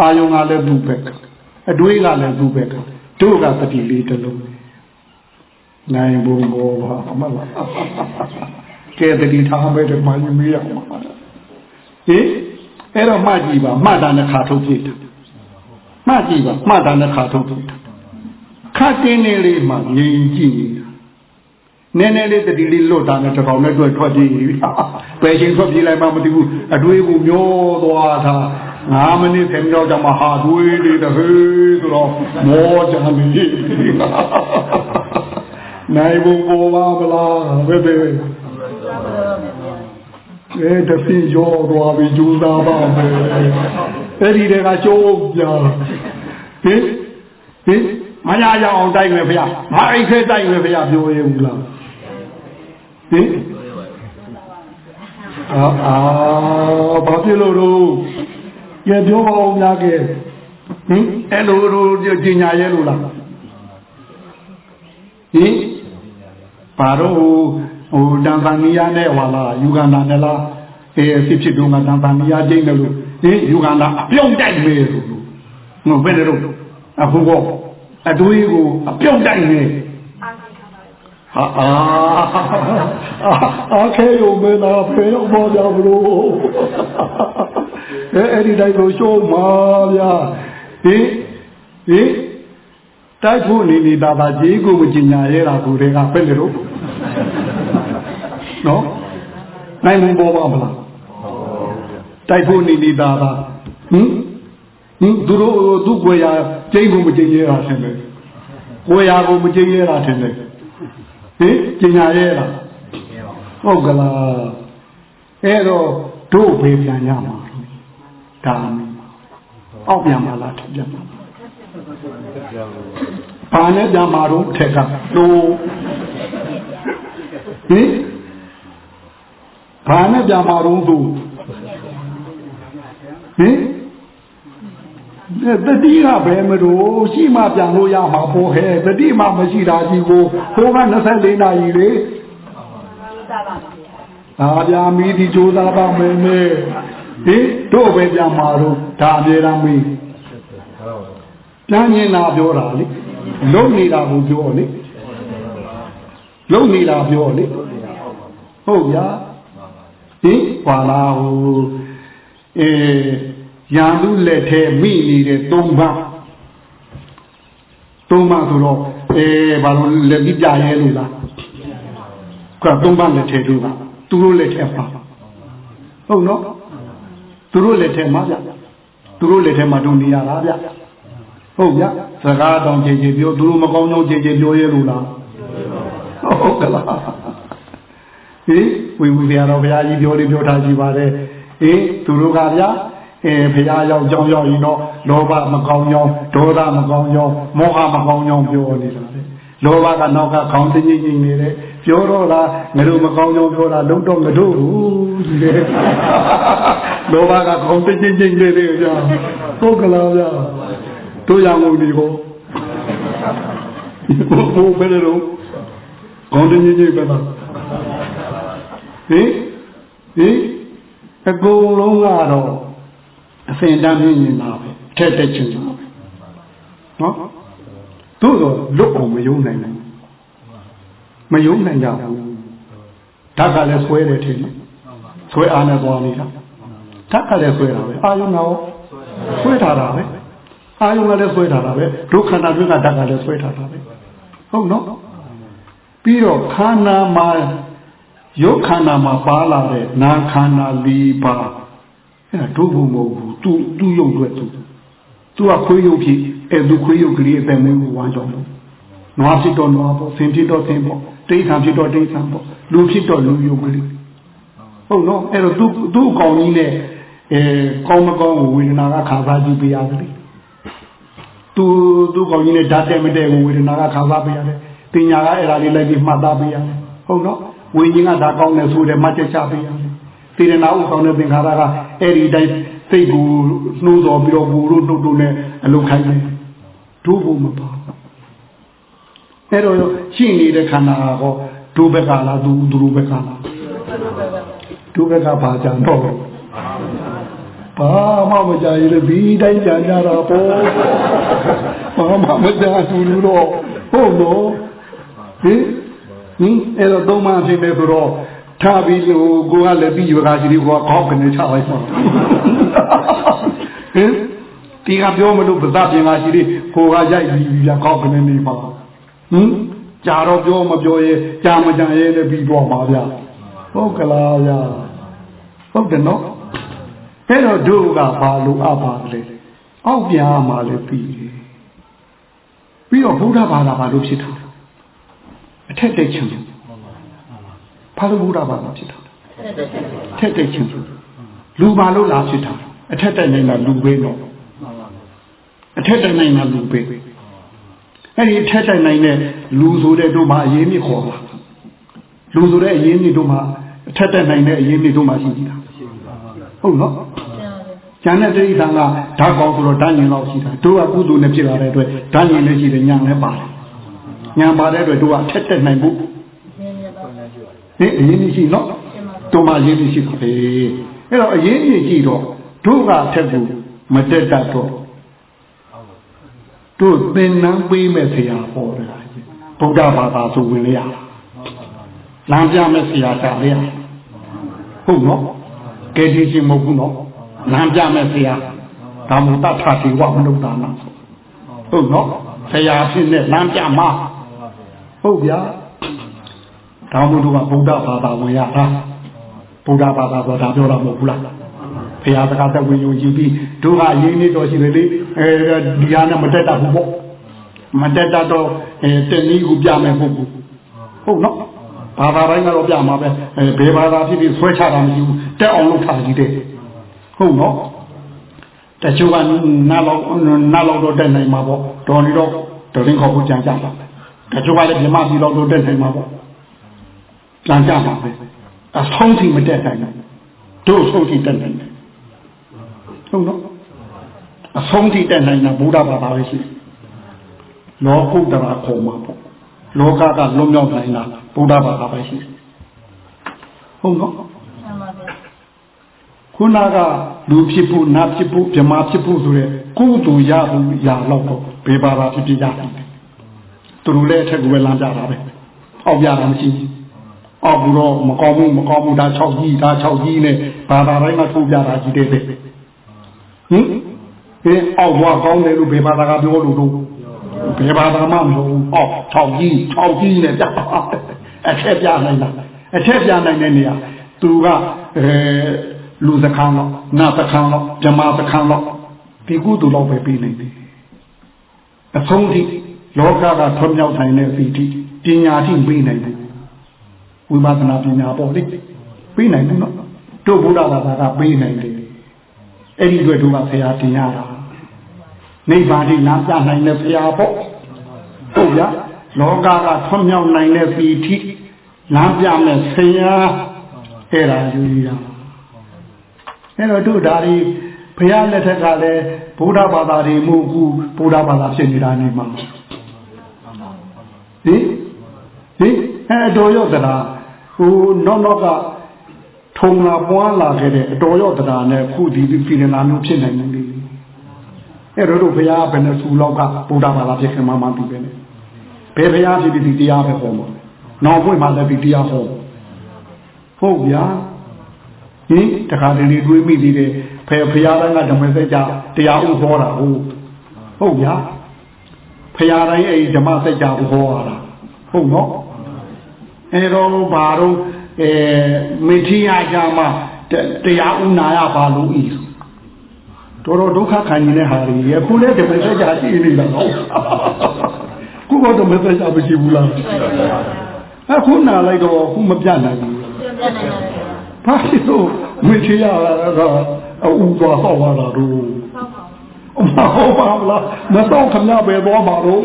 အာယုံကလည်းသူ့ဘက်အတွေးကလည်းသူ့ဘက်တို့ကတတိလေးတစ်လုံးနိုင်ဘုံဘောပါမလားကဲတတိထားပဲဒီမှာယူမရမှာဟင်အဲ့တော့မှတ်ကြည့်ပါမှတ်တာနဲ့ခါထုတ်ပြစ်တယ် မှတ်ကြည့်ပါမှတ်တာနဲ့ခါထုတ်ထုတ်ခတ်တင်းနေလေးမှငြိမ်ကြည့်နေတာနည်းနည်းလေးတတိလေးလွတ်တာနဲ့တကောင်နဲ့တွေ့ထွက်ပြေးပြီပယ်ချင်းထွက်ပြေးလိုက်မှမသိဘူးအတွေးကိုမျောသွားတာ9မိနစ်10မိနစ်တော့မှဟာတွေးလေးတဟေးဆိုတော့မောကြမ်းပြီနိုင်ဘုံပေါ်ပါမလားဘယ်ဘယ်အဲတပိရောသွားပြီကြိုးစားပါမယ် အဲ့ဒီတည်းကကျိုးပြဟင်ဟင်မရရအောင်တိုက်မယ်ဗျာမအိတ်ခဲတိုက်မယ်ဗျာပြောရဘူးလားဟင်အာအာဘာဖြစ်လို့တော့ရပြောပါအောင်များခဲ့ဟင်အဲ့လိုလိုကျင်ညာရဲလို့လားဟင်ပါတော့ဟိုတန်ဇာနီးယားနဲ့ဟွာလားယူဂန္ဒာနဲ့လားအဲဖြစ်ဖြစ်တော့ကတန်ဇာနီးယားကျိန်းတယ်လို့ ဟင်ယူဂန္ဒာအပြုံးတိုက်မယ်လို့ငုံပဲတယ်တော့အခုကအတွေးကိုအပြုံးတိုက်မယ်ဟာအာအခဲရုံပဲလားဖေတော့ပေါ်ကြဘလို့အဲအဲ့ဒီတိုင်းကိုရှုံးပါဗျာဟင်ဟင်တိုက်ဖို့နေနေတာပါဂျေးကိုမကျင်ညာရဲတာကိုတွေကဖက်လေတော့နော်နိုင်မပေါ်ပါမလား တိုက်ဖို့နေနေတာပါဟင်ဟင်သူတို့သူ့ကိုရာကျိန်းကိုမကျိန်းရတာထင်တယ်ကိုရာကိုမကျိန်းရတာထင်တယ်ဟင်ကျင်ညာရဲလားဟုတ်ကလားအဲ့တော့တို့ဘေးပြန်ရမှာဒါမင်းအောက်ပြန်ပါလားထက်ပြန်ပါဘာနဲ့ပြန်ပါတော့ထက်ကတို့ဟင်ဘာနဲ့ပြန်ပါတော့သူ ဟင်တတိကဘယ်မလို့ရှိမှပြန်လို့ရမှာပေါ့ဟဲ့တတိမှမရှိတာကြီးကိုဟိုက24နာရီလေသာဗျာမီးဒီကြိုးစားပါမယ်မေဟင်တို့ပဲပြန်มาတော့ဒါအမြဲတမ်းမေးပြန်မြင်တာပြောတာလေလုံနေတာကိုပြောလေလုံနေတာပြောလေဟုတ်ဗျာဟင်ပါလာဟို အဲရန်သူလက်ထဲမိနေတဲ့သုံးပါးသုံးပါးဆိုတော့အဲဘာလို့လက်ပြီးပြရဲလို့လားကသုံးပါးလက်ထဲတို့ကသူတို့လက်ထဲပါဟုတ်နော်သူတို့လက်ထဲမှာဗျသူတို့လက်ထဲမှာတုံနေရတာဗျဟုတ်ဗျစကားတောင်ကြည်ကြည်ပြောသူတို့မကောင်းတော့ကြည်ကြည်ပြောရဲလို့လားဟုတ်ကလားဟင်ဝီဝီဘုရားတော်ဘုရားကြီးပြောလေးပြောထားကြည့်ပါတယ် ဟင်သူတို့ကဗျာအဲဘုရားရောက်ကြောင်းရောက်ရင်တော့လောဘမကောင်းကြောင်းဒေါသမကောင်းကြောင်းမောဟမကောင်းကြောင်းပြောနေတာလေလောဘကနောက်ကခေါင်းတင်းကြီးနေတယ်ပြောတော့လားငါတို့မကောင်းကြောင်းပြောတာလုံးတော့ငါတို့ဘူးလေလောဘကခေါင်းတင်းကြီးနေတယ်ကြာဟုတ်ကလားဗျာတို့ရမှုဒီကိုဘိုးဘယ်လိုခေါင်းတင်းကြီးပဲလားဟင်ဟင် အကုန်လုံးကတော့အစင်တမ်းမြင်နေတာပဲထက်တက်ချင်တာပဲနော်တို့တော့လွတ်အောင်မယုံနိုင်နိုင်မယုံနိုင်ကြဘူးဓာတ်ကလည်းဆွဲတယ်ထင်တယ်ဆွဲအားနဲ့သွားနေတာဓာတ်ကလည်းဆွဲတာပဲအာယုံကရောဆွဲထားတာပဲအာယုံကလည်းဆွဲထားတာပဲဒုက္ခနာတွင်းကဓာတ်ကလည်းဆွဲထားတာပဲဟုတ်နော်ပြီးတော့ခန္ဓာမှာ ရုပ်ခန္ဓာမှာပါလာတဲ့နာခန္ဓာ၄ပါးအဲ့ဒါဒုဘုံမဟုတ်ဘူးသူသူယုံတွေ့သူသူကခွေးယုံဖြစ်အဲ့သူခွေးယုံကလေးအပင်မင်းကိုဝမ်းကြောင်းလို့နွားဖြစ်တော့နွားပေါ့ဆင်ဖြစ်တော့ဆင်ပေါ့တိဋ္ဌာန်ဖြစ်တော့တိဋ္ဌာန်ပေါ့လူဖြစ်တော့လူယုံကလေးဟုတ်နော်အဲ့တော့သူသူ့အကောင်ကြီးနဲ့အဲကောင်းမကောင်းကိုဝေဒနာကခါစားကြည့်ပေးရတယ်သူသူ့ကောင်ကြီးနဲ့ဓာတ်တဲ့မတဲ့ကိုဝေဒနာကခါစားပေးရတယ်တင်ညာကအဲ့ဒါလေးလိုက်ပြီးမှတ်သားပေးရတယ်ဟုတ်နော် ဝိညာဉ်ကဒါကောင်းတယ်ဆိုတယ်မှတ်ချက်ချပေးရတယ်သေရနာဥဆောင်တဲ့သင်္ခါရကအဲ့ဒီတိုင်းစိတ်ကိုနှိုးတော်ပြီးတော့ဘူလို့နှုတ်တို့နဲ့အလုံးခိုင်းတယ်ဒုဖို့မပါအဲ့တော့ရှိနေတဲ့ခန္ဓာကောဒုဘက်ကလားသူသူဘက်ကလားဒုဘက်ကဘာကြံတော့ဘာမှမကြရည်ဒီတိုင်းကြံကြတာပေါ့ဘာမှမကြဘူးလို့ဟုတ်တော့ဟင် ဟင်အဲ့တော့သုံးမှဖြစ်နေဆိုတော့ထားပြီးလို့ကိုကလည်းပြီးရကာရှိဒီကိုကခေါက်ကနေချလိုက်ပါဟင်ဒီကပြောမလို့ပသပြင်ကရှိဒီကိုကရိုက်ပြီးပြခေါက်ကနေနေပါဟင်ကြာတော့ပြောမပြောရဲကြာမကြာရဲလည်းပြီးတော့ပါဗျဟုတ်ကလားဗျဟုတ်တယ်နော်အဲ့တော့တို့ကဘာလို့အပ်ပါလဲအောက်ပြန်မှလည်းပြီးပြီးတော့ဘုရားဘာသာဘာလို့ဖြစ်တာ အထက်တိတ်ချင်တယ်ဘာလို့ဘုရားဘာသာဖြစ်တာထက်တိတ်ချင်လူပါလို့လားဖြစ်တာအထက်တက်နိုင်တာလူပဲတော့အထက်တက်နိုင်တာလူပဲအဲ့ဒီထက်တိုင်နိုင်တဲ့လူဆိုတဲ့တို့မှာအရေးမြစ်ခေါ်ပါလူဆိုတဲ့အရေးမြစ်တို့မှာအထက်တက်နိုင်တဲ့အရေးမြစ်တို့မှာရှိကြတာဟုတ်နော်ကျန်တဲ့တိဋ္ဌာန်ကဓာတ်ကောင်းဆိုတော့ဓာတ်ညင်လောက်ရှိတာတို့ကကုသိုလ်နဲ့ဖြစ်လာတဲ့အတွက်ဓာတ်ညင်လည်းရှိတယ်ညာလည်းပါတယ် ညာပါတဲ့အတွက်တို့ကထက်တက်နိုင်ဖို့ဟင်အရင်ကြီးရှိနော်တို့မှအရင်ကြီးရှိပါပဲအဲ့တော့အရင်ကြီးကြည့်တော့တို့ကထက်ဖို့မတက်တတ်တော့တို့သင်္นานပေးမဲ့ဆရာပေါ်တယ်ဗုဒ္ဓဘာသာဆိုဝင်လေရလမ်းပြမဲ့ဆရာတာလေဟုတ်နော်ကဲဒီချင်းမဟုတ်ဘူးနော်လမ်းပြမဲ့ဆရာဒါမှမဟုတ်တထတိဝမနုဿာနာဟုတ်နော်ဆရာဖြစ်နဲ့လမ်းပြမှာ ဟုတ်ဗျာဒါမှမဟုတ်ကဗုဒ္ဓဘာသာဝင်ရတာဗုဒ္ဓဘာသာဆိုတာပြောတာမဟုတ်ဘူးလားဘုရားစကားတဝင်ယုံကြည်ပြီးတို့ကအရေးနေတော်ရှိတယ်လေအဲဒီဟာနဲ့မတက်တာဘူးပေါ့မတက်တာတော့အဲတနည်းကိုပြမယ်ပုဂ္ဂိုလ်ဟုတ်နော်ဘာသာတိုင်းကတော့ပြမှာပဲအဲဘယ်ဘာသာဖြစ်ဖြစ်ဆွဲချတာမရှိဘူးတက်အောင်လုပ်ထားကြည့်တယ်ဟုတ်နော်တချို့ကနားလောက်နားလောက်တော့တက်နိုင်မှာပေါ့တော်နေတော့တရင်ခေါ်ဖို့ကြံကြပါ တချို့ကလည်းမြမပြီးတော့တက်နိုင်မှာပေါ့ကြံကြပါပဲအဆုံးထိမတက်နိုင်ဘူးတို့အဆုံးထိတက်နိုင်တယ်ဟုတ်နော်အဆုံးထိတက်နိုင်တာဘုရားဘာသာပဲရှိလောကုတ္တရာခေါ်မှာပေါ့လောကကလွတ်မြောက်နိုင်တာဘုရားဘာသာပဲရှိဟုတ်နော်ခုနကလူဖြစ်ဖို့နတ်ဖြစ်ဖို့ဗြဟ္မာဖြစ်ဖို့ဆိုရဲကိုယ်တူရဖို့ရတော့တော့ဘေဘာသာဖြစ်ဖြစ်ရတယ် သူတို့လည်းအထက်ကပဲလမ်းကြတာပဲအောက်ပြတာမရှိဘူးအောက်ဘူးတော့မကောင်းဘူးမကောင်းဘူးဒါ6ကြီးဒါ6ကြီးနဲ့ဘာသာတိုင်းမှာထိုးပြတာကြီးတဲ့ဟင်ဒီအောက်ဘွားကောင်းတယ်လို့ဘေဘာသာကပြောလို့တော့ဘေဘာသာမှမဟုတ်ဘူးအောက်6ကြီး6ကြီးနဲ့ပြအထက်ပြနိုင်တာအထက်ပြနိုင်တဲ့နေရာသူကအဲလူစခန်းတော့နတ်စခန်းတော့ဂျမာစခန်းတော့ဒီကုသိုလ်တော့ပဲပြီးနေတယ်အဆုံးထိ လောကကထွံ့မြောက်နိုင်တဲ့စီတိပညာတိပြီးနိုင်တယ်ဝိပဿနာပညာပေါ့လေပြီးနိုင်တယ်နော်တို့ဘုရားဘာသာကပြီးနိုင်တယ်အဲ့ဒီအတွက်တို့ကဆရာတင်ရတာနိဗ္ဗာန်တိနာပြနိုင်တဲ့ဆရာပေါ့ဟုတ်ဗျာလောကကထွံ့မြောက်နိုင်တဲ့စီတိလမ်းပြမဲ့ဆရာအဲ့ဒါယူရတာအဲ့တော့တို့ဒါတွေဘုရားလက်ထက်ကလည်းဗုဒ္ဓဘာသာတွေမဟုတ်ဘူးဗုဒ္ဓဘာသာဖြစ်နေတာနေမှာ ဟင်ဟင်အဲ့တော်ရော့တရာဟိုနောက်နောက်ကထုံလာပွားလာခဲ့တဲ့အတော်ရော့တရာနဲ့ခုဒီပြည်နာမျိုးဖြစ်နိုင်တယ်အဲ့တော့တို့ဘုရားဘယ်နဲ့ဆူလောက်ကဗုဒ္ဓဘာသာဖြစ်ခင်မှမှသိပဲလေဘယ်ဘုရားဖြစ်ပြီးတရားပဲဟောမှာနောက်ဘွေမှာလည်းဒီတရားဟောဟုတ်ဗျာဟင်တခါတလေတွေးမိသေးတယ်ဖယ်ဖရာတိုင်းကဓမ္မစကြာတရားဥဟောတာဟုတ်ဟုတ်ဗျာ ဖရာတိုင်းအဲ့ဒီဓမ္မစကြာဥဟောတာဟုတ်နော်အဲတော့ဘာတော့အဲမေထီယာကြမှာတရားဥနာရပါလို့ဤတော်တော်ဒုက္ခခံနေတဲ့ဟာတွေအခုလည်းဓမ္မစကြာရှိနေတာနော်ခုကတော့ဓမ္မစကြာမရှိဘူးလားအခုနာလိုက်တော့ခုမပြနိုင်ဘူးပြနိုင်ပါဘာဖြစ်လို့ဝိချရကတော့အူသွားဆောက်လာတာတို့ မဟုတ်ပါဘူးလားမဆောက်ခမပဲသွားပါတော့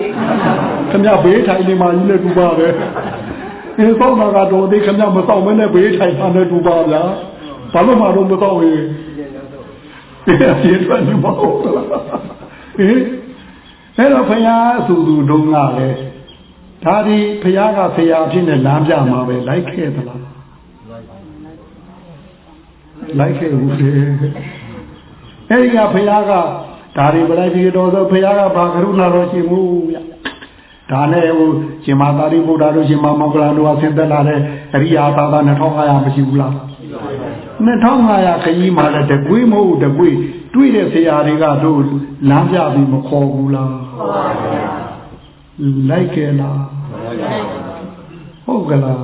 ခမဘေးထိုင်နေမှကြီးနဲ့တူပါပဲအင်းဆောက်တာကတော့ဒီခမမဆောက်မနဲ့ဘေးထိုင်တာနဲ့တူပါဗျာဘာလို့မှတော့မဆောက်ရင်ဒီအပြည့်ထွက်နေမဟုတ်လားဟင်အဲ့တော့ဖယားသူသူတုံးကလည်းဒါဒီဖယားကဖယားဖြစ်နေလမ်းပြမှာပဲလိုက်ခဲ့သလားလိုက်ခဲ့ဘူးလေအဲဒီကဖခင်က ဒါတွေမလိုက်ပြီးတော့ဆိုဖခင်ကဘာကရုဏာတော်ရှိမှုဗျဒါနဲ့ဟိုရှင်မသာရိပုတ္တရာတို့ရှင်မမောဂလတို့အဆင်းသက်လာတဲ့အရိယာသာသာ2500မရှိဘူးလား2500ခကြီးမှလည်းတကွေးမဟုတ်တကွေးတွေ့တဲ့ဆရာတွေကတို့လမ်းပြပြီးမခေါ်ဘူးလားခေါ်ပါဘူးလိုက်ကြလားဟုတ်ကလား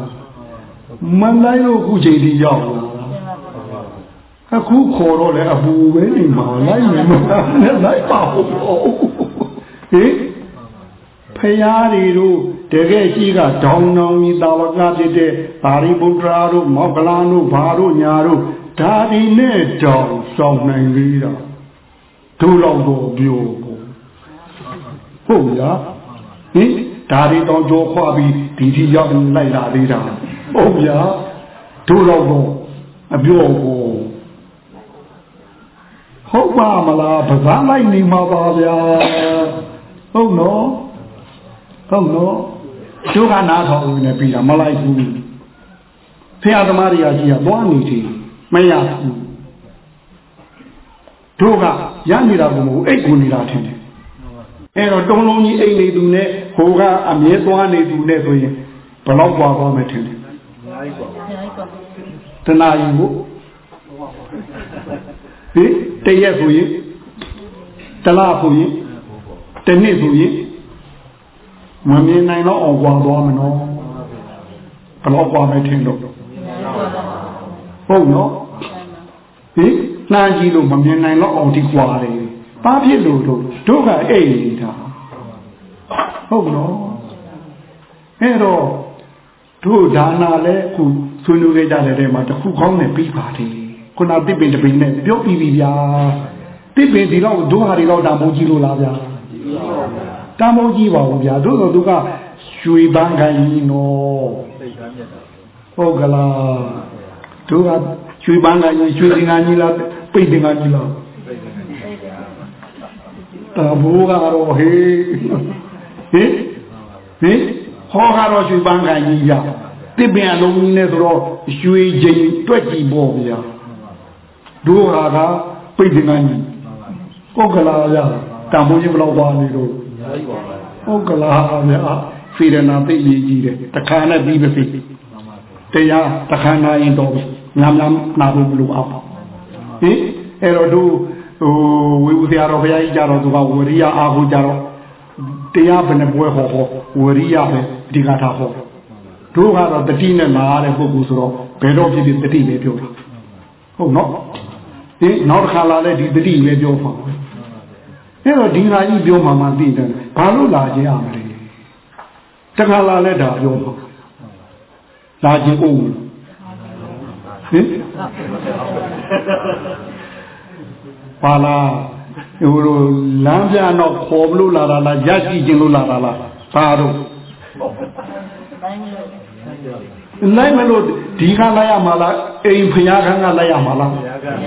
မလိုက်လို့ခုချိန်ထိရောက်လာ အခုခေါ်တော့လေအပူပဲနေမှာလိုက်မယ်မလားနဲ့လိုက်ပါဦးဟင်ဖယားတွေတို့တကယ်ရှိကဒေါင်းနောင်ကြီးတာဝကဖြစ်တဲ့ပါရိပုတ္တရာတို့မောကလန်တို့ဘာတို့ညာတို့ဒါဒီနဲ့တောင်ဆောင်နိုင်သေးတာဒုလောက်တော့ပြောပေါ့ဟုတ်လားဟဟင်ဒါတွေတော့ကြောခွာပြီးဒီထိရောက်လိုက်လာသေးတာဟုတ်ဗျာတို့တော့တော့အပြောကို ဟုတ်ပါမလားပဇာလိုက်နေမှာပါဗျာဟုတ်နော်ဟုတ်နော်ကျိုးကနားထောင်နေပြီတာမလိုက်ဘူးဖះသမားတွေကကြီးကသွားနေတယ်မရဘူးတို့ကရနေတာကမဟုတ်အိတ်ကိုနေတာထင်တယ်အဲ့တော့တုံးလုံးကြီးအိတ်နေသူနဲ့ဟိုကအမြဲသွားနေသူနဲ့ဆိုရင်ဘယ်တော့ပွားသွားမယ်ထင်တယ်အများကြီးပေါ့ညာကြီးပေါ့တနာယူကို ဟင်တရက်ဆိုရင်တလားဆိုရင်တနှစ်ဆိုရင်မမြင်နိုင်တော့အောင်ပွားသွားမနော်ဘယ်တော့ပွားမယ်ထင်တော့ဟုတ်နော်ဟင်နှမ်းကြီးလို့မမြင်နိုင်တော့အောင်ဒီကွာတယ်ဘာဖြစ်လို့တို့တို့ကအိတ်နေတာဟုတ်နော်အဲ့တော့တို့ဒါနာလဲခုဆွေးနွေးခဲ့ကြတဲ့တဲမှာတစ်ခုကောင်းတယ်ပြီးပါတယ် ခုနတစ်ပင်တစ်ပင်နဲ့ပြောပြီးပြီဗျာတစ်ပင်ဒီတော့တို့ဟာဒီတော့ဒါမိုးကြီးလို့လားဗျာတာမိုးကြီးပါဘူးဗျာတို့တော့သူကရွှေပန်းခိုင်ကြီးနော်သိကမ်းမြတ်တာဟုတ်ကလားတို့ကရွှေပန်းခိုင်ကြီးရွှေစင်္ဂါကြီးလားပိတ်စင်္ဂါကြီးလားသိကမ်းမြတ်တာတဘူကတော့ဟေးဟင်ဟင်ဟောကတော့ရွှေပန်းခိုင်ကြီးဗျတစ်ပင်အလုံးကြီးနဲ့ဆိုတော့ရွှေချိန်တွက်ကြည့်ပေါ့ဗျာ တို့ဟာကပိတ်စင်္ဂါကြီးဟုတ်ကလားဗျတံမိုးကြီးဘယ်လောက်ပါနေတော့အများကြီးပါပါဟုတ်ကလားဗျာဖေရနာသိရေးကြီးတယ်တခါနဲ့ပြီးပါစေမှန်ပါတရားတခါနာရင်တော့ညံ့ညံ့နာဖို့မလိုအောင်ဟင်အဲ့တော့တို့ဟိုဝိဝုဆရာတော်ဘုရားကြီးကြတော့သူကဝရိယအားကိုကြတော့တရားဘယ်နှပွဲဟောဟောဝရိယပဲအဓိကထားဟောတို့ကတော့တတိနဲ့လာတဲ့ပုဂ္ဂိုလ်ဆိုတော့ဘယ်တော့ဖြစ်ဖြစ်တတိပဲပြောတာဟုတ်နော် ဒီနောက်တစ်ခါလာလဲဒီတတိပဲပြောပါအဲ့တော့ဒီဟာကြီးပြောမှမှသိတယ်ဘာလို့လာကြရမလဲတခါလာလဲဒါပြောပါလာခြင်းအောင်ဟင်ပါလားဟိုလိုလမ်းပြတော့ခေါ်မလို့လာတာလားရက်ကြည့်ခြင်းလို့လာတာလားဘာတော့ တိုင်းလို့လိုက်မလို့ဒီကလိုက်ရမှာလားအိမ်ဖျားခန်းကလိုက်ရမှာလားဘုရားကလည်း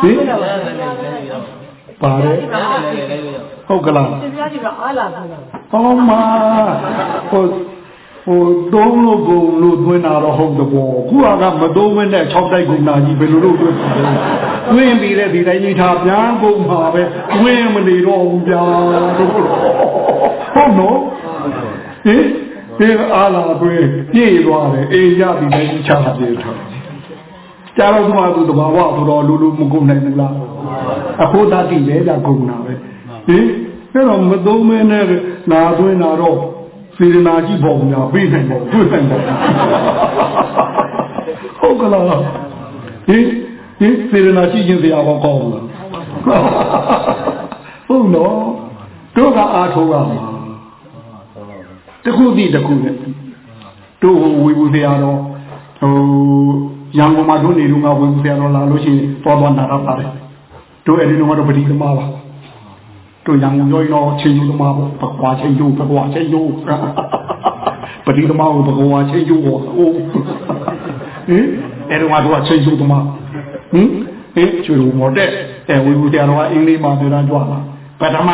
ဟင်လည်းလည်းလည်းရောပါတယ်လည်းလည်းလည်းရောဟုတ်ကလားပြပြကြည့်တော့အားလာဘူးလားဟောမဟိုဟိုတုံးလို့ကုန်လို့တွင်းတာတော့ဟုတ်တယ်ပေါ့ခုကမတုံးမနဲ့6တိုက်ကုန်တာကြီးဘယ်လိုလုပ်တွင်းပါလဲတွင်းပြီးတဲ့ဒီတိုင်းကြီးထားပြန်ကုန်မှာပဲတွင်းမနေတော့ဘူးဗျာဟုတ်နော်ဟင် ဒီအားလာတွင်းပြည့်သွားတယ်အေးရပြီတိုင်းကြီးချပြေထားကြာတော့သူကသူတဘာဝဆိုတော့လူလူမကုန်နိုင်ဘူးလားအခုတတိပဲကြကုန်တာပဲဟင်အဲ့တော့မသုံးမနဲ့နာသွင်းတာတော့စေရနာကြီးပေါ့ညာပြီးနိုင်ပေါ့တွေ့နိုင်ပေါ့ဟုတ်ကလားဟင်ဟင်စေရနာကြီးချင်းစရာကောကောင်းလားဟုတ်နော်တို့ကအားထုတ်ရမှာ တခုစီတခုနဲ့တို့ဝေဘူးစရာတော့ဟိုရန်ကုန်မှာတို့နေလို့ငါဝေဘူးစရာတော့လာလို့ရှိရင်ပေါ်သွားနာတော့ပါတယ်တို့အဲ့ဒီတော့တော့ပတိကမာပါတို့ရန်ကုန်ရောရောချင်းယူသမားပေါ့ဘကွာချင်းယူဘကွာချင်းယူပတိသမားကိုဘကွာချင်းယူဟိုဟင်အဲ့တော့တော့ချင်းယူသမားဟင်ဟင်ချူလို့မတဲ့အဲဝေဘူးစရာတော့အင်္ဂလိပ်မှာပြောတာကြွားလာပထမ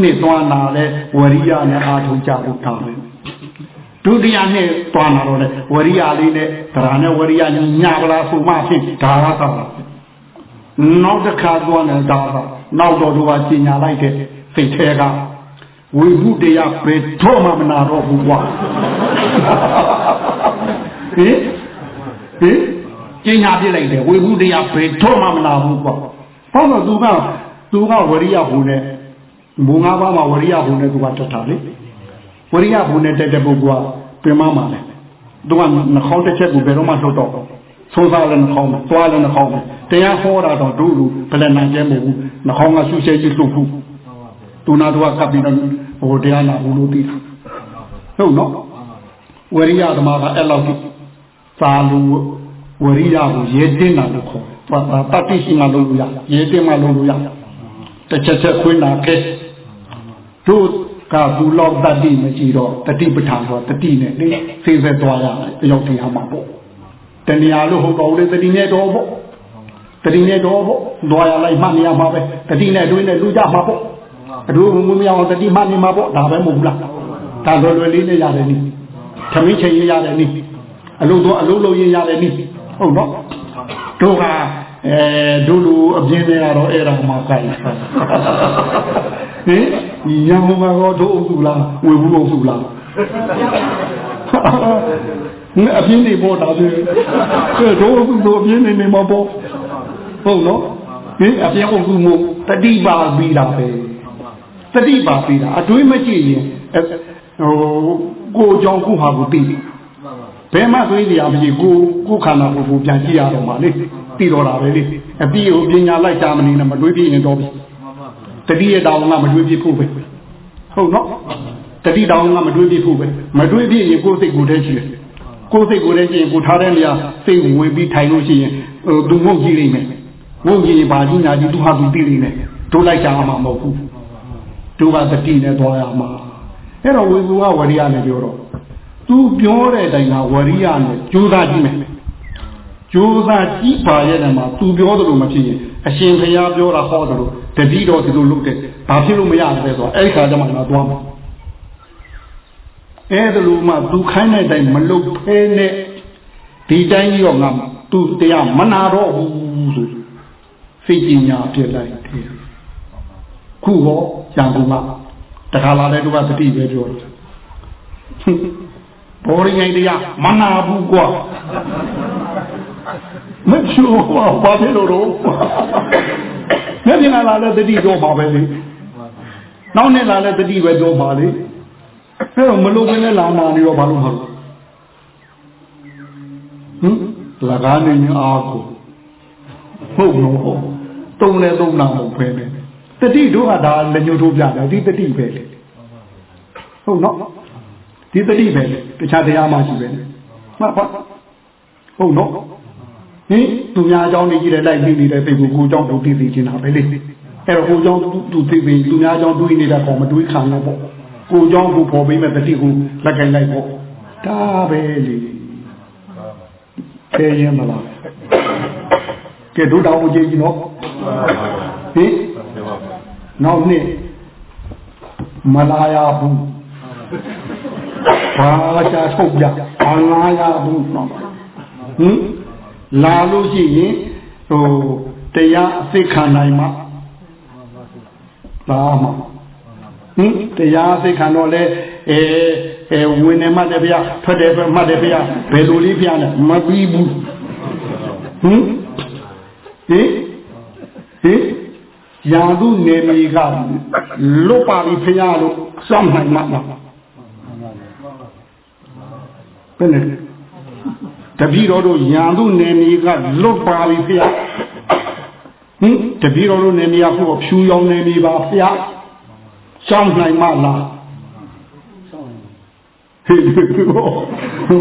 နှစ်သွားနာလဲဝရိယနဲ့အာထုံကြဖို့တောင်းတယ်ဒုတိယနှစ်သွားနာတော့လဲဝရိယလေးနဲ့သရဏနဲ့ဝရိယညပလာဆိုမှဖြစ်ဒါရသာနောက်တစ်ခါသွားနေဒါသာနောက်တော့သူကပညာလိုက်တဲ့စိတ်ထဲကဝိမှုတရားပြေတော့မှမနာတော့ဘူးကွာဟင်ဟင်ကျင်ညာပြစ်လိုက်တယ်ဝိမှုတရားဘယ်တော့မှမလာဘူးပေါ့။ဘာလို့သူကသူကဝရိယဟူနဲ့ ဘုံငါးပါးမှာဝရိယဘုံနဲ့သူကတက်တာလေဝရိယဘုံနဲ့တက်တဲ့ပုဂ္ဂိုလ်ကပြင်မမှာလေသူကနှခေါင်းတစ်ချက်ကိုဘယ်တော့မှလှုပ်တော့သုံးစားလည်းနှခေါင်းမှာသွားလည်းနှခေါင်းမှာတရားဟောတာတော့တို့လူဘယ်လည်းနိုင်ကျဲမဟုတ်ဘူးနှခေါင်းကဆူဆဲကြီးလှုပ်ဘူးသူနာတော့ကပ်ပြီးတော့ဟိုတရားနာဘူးလို့သိတာဟုတ်နော်ဝရိယသမားကအဲ့လောက်သာလူဝရိယကိုရဲတင်းတာလို့ခေါ်တယ်တတိရှိမှလုပ်လို့ရရဲတင်းမှလုပ်လို့ရတစ်ချက်ချက်ခွင်းတာကဲဟ တို့ကဘူးလောက်တတိမရှိတော့တတိပဋ္ဌာန်ဆိုတတိနဲ့လေဖေးဖက်သွားရအရောက်တရားမှာပေါ့တဏှာလို့ဟုတ်တော့လေတတိနဲ့တော့ပေါ့တတိနဲ့တော့ပေါ့သွားရလိုက်မှနေရမှာပဲတတိနဲ့တွင်းနဲ့လူကြမှာပေါ့အတူမမရအောင်တတိမှနေမှာပေါ့ဒါပဲမဟုတ်ဘူးလားဒါလွယ်လွယ်လေးနဲ့ရတယ်နိသမင်းချိန်ရတယ်နိအလုံးတော့အလုံးလုံးရင်ရတယ်နိဟုတ်နော်တို့က အဲတို့လူအပြင်းတွေကတော့အဲ့ဒါမှကိုက်ဟင်ရံမှာတော့တို့အုပ်စုလားဝေဘူးအုပ်စုလားအပြင်းတွေပေါ်တာလေတို့အုပ်စုတို့အပြင်းနေနေမှာပေါ့ဟုတ်နော်ဟင်အပြင်းအုပ်စုမို့တတိပါပြီးတာပဲတတိပါပြီးတာအတွေးမကြည့်ရင်ဟိုကိုကြောင့်ခုဟာကိုပြီးဘယ်မှသွေးတရားမရှိကိုကိုခန္ဓာကိုယ်ကိုပြန်ကြည့်ရတော့မှာလေ သိတော့တာပဲလေအပြီးဟိုပညာလိုက်တာမနေနဲ့မတွေးပြရင်တော့ပြီတတိယတောင်ကမတွေးပြဖို့ပဲဟုတ်နော်တတိတောင်ကမတွေးပြဖို့ပဲမတွေးပြရင်ကိုယ်စိတ်ကိုယ်တည်းရှိတယ်ကိုယ်စိတ်ကိုယ်တည်းရှိရင်ကိုထားတဲ့နေရာစိတ်ဝင်ပြီးထိုင်လို့ရှိရင်ဟိုသူငုံကြည့်လိမ့်မယ်ငုံကြည့်ရင်ဘာကြီးညာကြီးသူဟာသူသိလိမ့်မယ်တို့လိုက်ကြမှာမဟုတ်ဘူးတို့ကတတိနဲ့သွားရမှာအဲ့တော့ဝေဘူးကဝရိယနဲ့ပြောတော့သူပြောတဲ့အတိုင်းကဝရိယနဲ့ကြိုးစားကြည့်မယ် ကြိုးစားကြည့်ပါရဲ့တယ်မှာသူပြောသလိုမဖြစ်ရင်အရှင်ဘုရားပြောတာဟောတယ်လို့တတိတော်ဒီလိုလုပ်တယ်ဘာဖြစ်လို့မရလဲဆိုတော့အဲ့ဒီခါကျမှငါသွားမှာအဲ့ဒါလိုမှသူခိုင်းတဲ့အတိုင်းမလုပ်ဖဲနဲ့ဒီတိုင်းကြီးတော့ငါသူတရားမနာတော့ဘူးဆိုစိတ်ပညာပြစ်လိုက်တယ်ခုဟောရံကုန်ကတခါလာတဲ့သူကသတိပဲပြောတယ်ဘောရင်းငိုင်တရားမနာဘူးကွာ မချူဘာဘာဖြစ်လို့တော့မျက်ပြင်လာလည်းတတိတော့ပါပဲလေနောက်နဲ့လာလည်းတတိပဲတော့ပါလေအဲ့တော့မလို့ဘဲနဲ့လာနာနေတော့ဘာလို့မဟုတ်ဟင်လကားနေအားကိုဟုတ်လို့တုံးလဲတုံးနာမဟုတ်ပဲနဲ့တတိတို့ကဒါလက်ညှိုးထိုးပြတယ်ဒီတတိပဲလေဟုတ်နော်ဒီတတိပဲတခြားတရားမှရှိပဲမှတ်ပါဟုတ်နော် ဟင်သူများအကြောင်းတွေကြီးတယ်လိုက်ပြီးနေတဲ့စိတ်ကိုကိုကြောင့်တို့သိသိချင်တာပဲလေအဲ့တော့ကိုကြောင့်သူသိပြီးသူများအကြောင်းတွေးနေတာကောင်မတွေးခံတော့ပေါ့ကိုကြောင့်ကိုပေါ်ပေးမဲ့တတိကိုလက်ကင်လိုက်ပေါ့ဒါပဲလေခဲရင်မလားကဲတို့တောင်းမကြည့်ကြည့်နော်ဟင်နောက်နေ့မလာရဘူးဘာသာထုတ်ပြဘာလာရဘူးနော်ဟင် လာလို့ရှိရင်ဟိုတရားအသိခံနိုင်မှာလာမှာဟင်တရားအသိခံတော့လေအဲအဲဝင်နေမှတယ်ဗျာထွက်တယ်မှတ်တယ်ဗျာဘယ်လိုလေးဗျာလဲမပြီးဘူးဟင်ဟင်ဟင်ရာသူနေမီကလွတ်ပါပြီဖရာလို့စောင့်နိုင်မှာဘယ်နဲ့ တပည့်တော်တို့ရန်သူနေမီကလွတ်ပါပြီဖရာဟင်တပည့်တော်တို့နေမီကဟိုဖြူရောင်နေမီပါဖရာစောင့်နိုင်မှာလားဟေး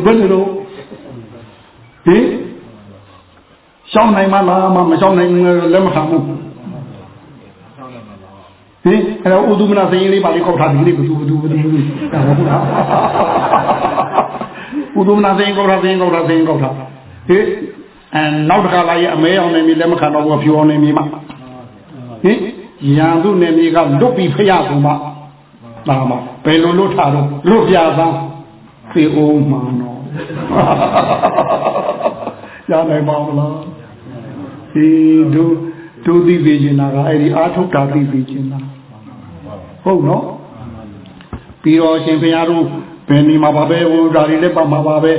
ဘယ်လိုဟင်ရှောင်းနိုင်မလားမမရှောင်းနိုင်လည်းမခံဘူးဟင်အဲ့တော့ဥဒုမနာစရင်လေးပါလေးကောက်ထားဒီလေးဘသူဘသူဘသူဘသူဒါဟုတ်လား ဥဒုမနာစရင်ကောက်ထားစရင်ကောက်ထားစရင်ကောက်ထားဟင်အဲနောက်တစ်ခါလာရင်အမဲအောင်နေပြီလည်းမခံတော့ဘူးဖြူအောင်နေပြီမှဟင်ရန်သူနေပြီကလွတ်ပြီးဖရကူမှဒါမှဘယ်လိုလွတ်ထားတော့လွတ်ပြသားသေအောင်မှန်တော့ရနိုင်ပါမလားဒီတို့တို့သိသိချင်တာကအဲ့ဒီအာထုတ်တာသိသိချင်တာဟုတ်နော်ပြီးတော့ရှင်ဘုရားတို့ ဘယ်နေမှာပါပဲဟိုဒါတွေလည်းပါမှာပါပဲ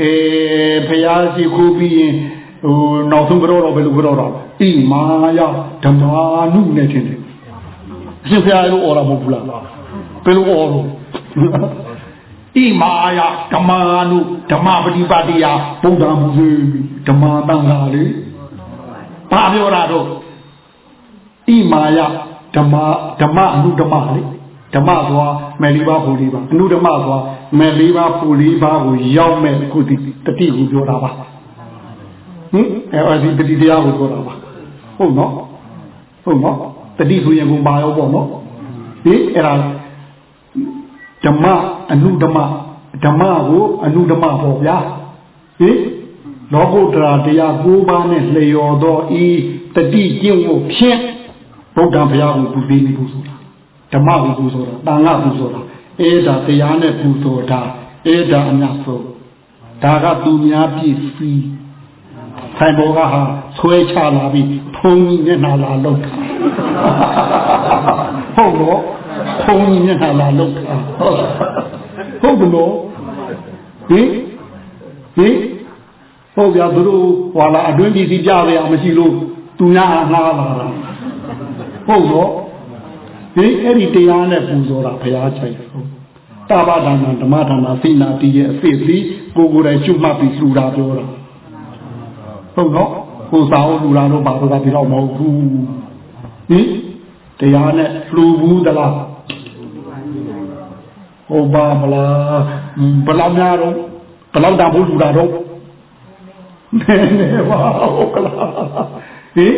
အဲဘုရားရှိခိုးပြီးရင်ဟိုနောက်ဆုံးကြောတော့ဘယ်လိုကြောတော့ဣမာယဓမ္မာနုနဲ့ထင်တယ်အရှင်ဘုရားတို့អော်တာမဟုတ်ဘူးလားဘယ်လိုអော်လို့ဣမာယဓမ္မာနုဓမ္မပฏิပါတိယဗုဒ္ဓမူစေဓမ္မာတန်ခါလေဘာပြောတာတော့ဣမာယဓမ္မဓမ္မအနုဓမ္မလေ ဓမ္မသွားမယ်လေးပါးဖူလေးပါအနုဓမ္မသွားမယ်လေးပါးဖူလေးပါးကိုရောက်မဲ့ခုတတိတတိကိုပြောတာပါဟင်အဲဒီတတိတရားကိုပြောတာပါဟုတ်နော်ဟုတ်နော်တတိဆိုရင်ကိုပါရောပေါ့နော်ဟဟင်အဲ့ဒါဓမ္မအနုဓမ္မဓမ္မကိုအနုဓမ္မပေါ့ဗျာဟင်လောကုတ္တရာတရား၉ပါးနဲ့လျော်သောဤတတိကျင့်ကိုဖြင့်ဗုဒ္ဓဘုရားကိုပူဇော်နေဘူးဆိုတာ ဓမ္မကိုပူဇော်တာတာငါပူဇော်တာအဲဒါတရားနဲ့ပူဇော်တာအဲဒါအများဆုံးဒါကသူများပြည့်စည်ဆိုင်ဘောကဟာဆွဲချလာပြီးဖုံးကြီးမျက်နှာလာလောက်တာဟုတ်တော့ဖုံးကြီးမျက်နှာလာလောက်တာဟုတ်ဘူးလို့ဟင်ဟင်ဟုတ်ပြသူတို့ဟွာလာအတွင်းပြည်စီပြရရမရှိလို့သူများအားငှားလာတာဟုတ်တော့ ဟင်အဲ့ဒီတရားနဲ့ပူဇော်တာဘုရားချိုက်ဟုတ်တာဘာဒါနဓမ္မဒါနစိနာတိရဲ့အစစ်စီကိုကိုယ်တိုင်ကျွတ်မှတ်ပြီးလှူတာပြောတာဟုတ်နော်ကိုစာအောင်လှူတာတော့ဘာလို့ကဒီတော့မဟုတ်ဘူးဟင်တရားနဲ့လှူဘူးသလားဟုတ်ပါမလားဘယ်လောက်များတော့ဘယ်လောက်တန်ဖို့လှူတာတော့နဲနဲပါဟုတ်ကလားဟင်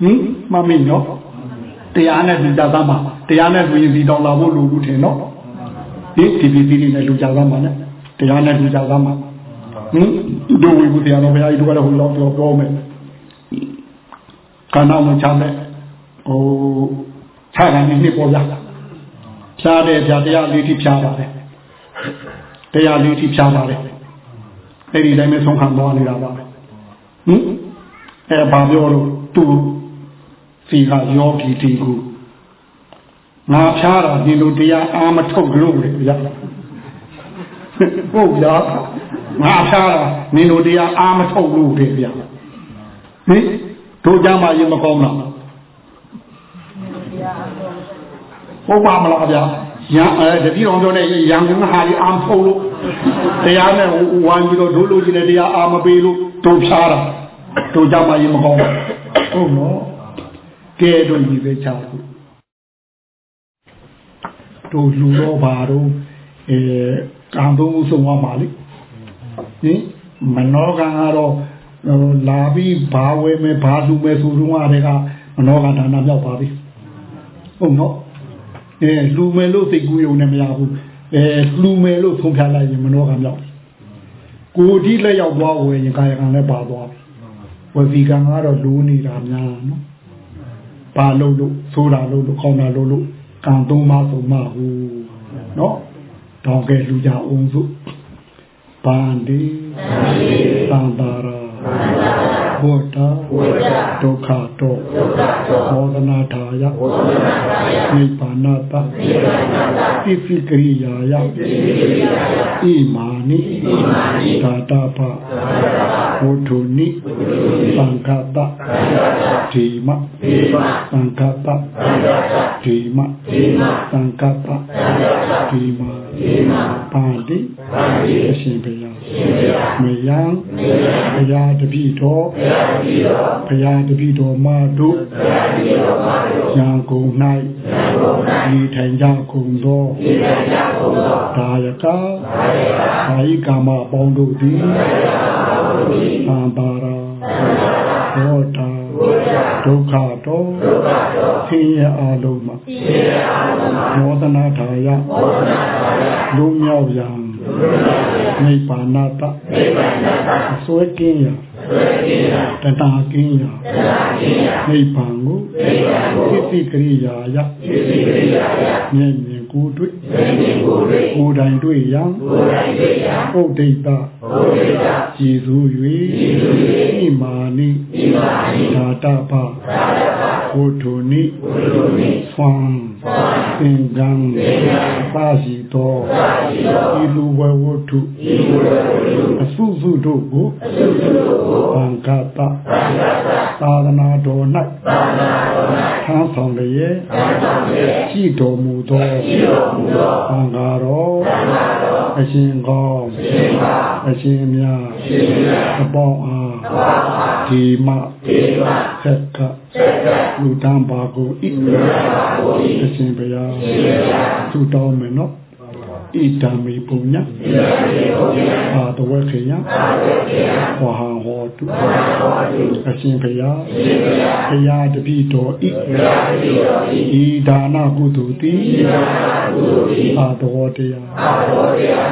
ဟင်မမင်းနော် တရားနဲ့လူကြသားမှာတရားနဲ့လူရင်စီတောင်းလာဖို့လူဘူးထင်နော်ဟင်ဒီဒီဒီနဲ့လူကြသားမှာနဲ့တရားနဲ့လူကြသားမှာဟင်တို့ဝိဘူးတရားတော်ဘုရားကြီးတို့ကလည်းဟိုလောက်ပြောပြောမယ်ခန္ဓာမချမ်းနဲ့ဟိုခြားကနေနှစ်ပေါ်ရဖြားတယ်ဖြားတရားလေးထိဖြားပါတယ်တရားလေးထိဖြားပါတယ်အဲ့ဒီတိုင်းပဲဆုံးခံသွားနေတာပါဟင်အဲ့ဘာပြောလို့သူ စီကယောဂီတီကိုငါဖြားတာဒီလိုတရားအာမထုတ်လို့လေဗျာဟုတ်ဗျာငါဖြားတာနင်တို့တရားအာမထုတ်လို့လေဗျာဟင်တို့ကြမှာရင်မကောင်းလားဟုတ်ပါမလားဗျာရန်အဲတတိတော်ပြောတဲ့ရန်ကဟာဒီအာမထုတ်လို့တရားနဲ့ဝိုင်းပြီးတော့ဒုလိုချင်တဲ့တရားအာမပေးလို့တို့ဖြားတာတို့ကြမှာရင်မကောင်းဘူးဟုတ်နော် ကဲတို့ကြီးပဲချဖို့တို့လူတော့ပါတော့အဲကံသုံးဆုံးသွားပါလိဟင်မနောကံကတော့လာပြီးဘာဝဲမယ်ဘာလူမယ်ဆိုတော့အားတွေကမနောကဒါနမြောက်ပါပြီဟုတ်နော်အဲလူမယ်လို့စိတ်ကူးယုံနေမရဘူးအဲလူမယ်လို့ဆုံးဖြတ်လိုက်ရင်မနောကမြောက်ကိုဒီလက်ရောက်သွားဝယ်ရင်ကာယကံလည်းပါသွားပြီဝစီကံကတော့လူနေတာများနော် ပါလို့လို့ဆိုတာလို့လို့ခေါင်းတာလို့လို့ကံသုံးပါးဆုံးမဟုတ်နော်တော့ကဲလူကြအောင်စုပန္တိသံတာရာ ဘုဒ္ဓဒုက္ခတောဘောဓနာထာယနိဗ္ဗာနတတိပိကရိယာယဣမာနိသာတဖဘုထုနိသံဃတဓိမသံဃတဓိမသံဃတဓိမပါတိအရှင်ဘုရား မယံဘုရားတပိတော်ဘုရားတပိတော်မတို့ရန်ကုန်၌ဒီထိုင်ကြကုန်သောဒါယကသာယကာမပေါင်းတို့သည်သံပါရာဘောတာဒုက္ခတော့ဆင်းရဲအလုံးမှာမောဒနာထာယလူမြောက်ရန် နိဗ္ဗာနတအစွဲကင်းရာတတာကင်းရာနိဗ္ဗာန်ကိုသိသိကရိယာယမြင်မြင်ကိုယ်တွေ့ကိုယ်တိုင်တွေ့ရန်ပုဒ္ဒိတကြည်စု၍ဣမာနိဓာတပဘုထုနိသွန် သင်္ကံပါစီတော်ဤလူဝဝတ္ထုအစုစုတို့ကိုဘံကတသာသနာတော်၌ထမ်းဆောင်လျက်ရှိတော်မူသောဘံဃာတော်အရှင်ကောင်းအရှင်မြတ်အပေါင်းအားဒီမဆက်က လူတန်းပါကိုဣအရှင်ဘုရားသူတောင်းမယ်နော်ဣဒံမေပုညအာတဝခေယဝဟံဟ ဟောတုအရှင်ဘုရားဘုရားတပည့်တော်ဤဤဒါနကုသိုလ်တိအာတော်တရား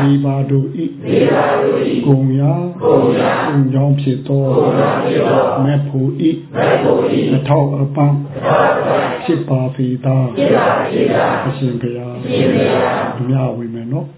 မိဘတို့ဤကုံရာကုံကြောင့်ဖြစ်သောမေဖို့ဤအထောက်အပံ့ဖြစ်ပါပေသာအရှင်ဘုရားမြတ်ဝိမယ်နော်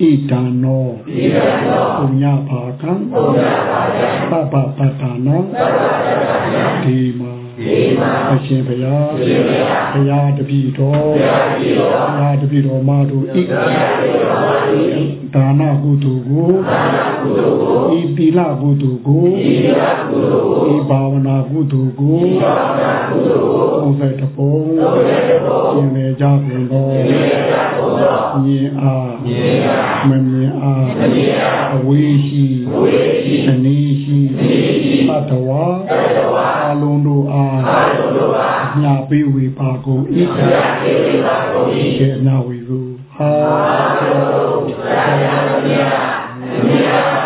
ဣဒံနောဣဒံနောပုညဘာကံပုညဘာကံပပပတ္တနာပပပတ္တနာဒီမာ ဒီမာအရှင်ဘုရားအရှင်ဘုရားဘုရားတပည့်တော်ဘုရားတပည့်တော်ဘုရားတပည့်တော်မာတို့ဣဘုရားတပည့်တော်မာတို့ဣဒါနကုသိုလ်ကိုဒါနကုသိုလ်ကိုဤသီလကုသိုလ်ကိုဤသီလကုသိုလ်ကိုဤဘာဝနာကုသိုလ်ကိုဤဘာဝနာကုသိုလ်ကိုသုံးဆယ်တပုံသုံးဆယ်တပုံကျင်လေကြကုန်သောကျင်လေကြကုန်သောမြင်အားမြင်အားမမြင်အားမမြင်အားအဝေးရှိအဝေးရှိအနည်းရှိအနည်းရှိသတ္တဝါသတ္တဝါအလုံးတို့အားအလုံးတို့အား ညာပေးဝေပါကုန်၏ညာပေးဝေပါကုန်၏ကျေနာဝေသူဟာသုဆရာမြတ်မြတ်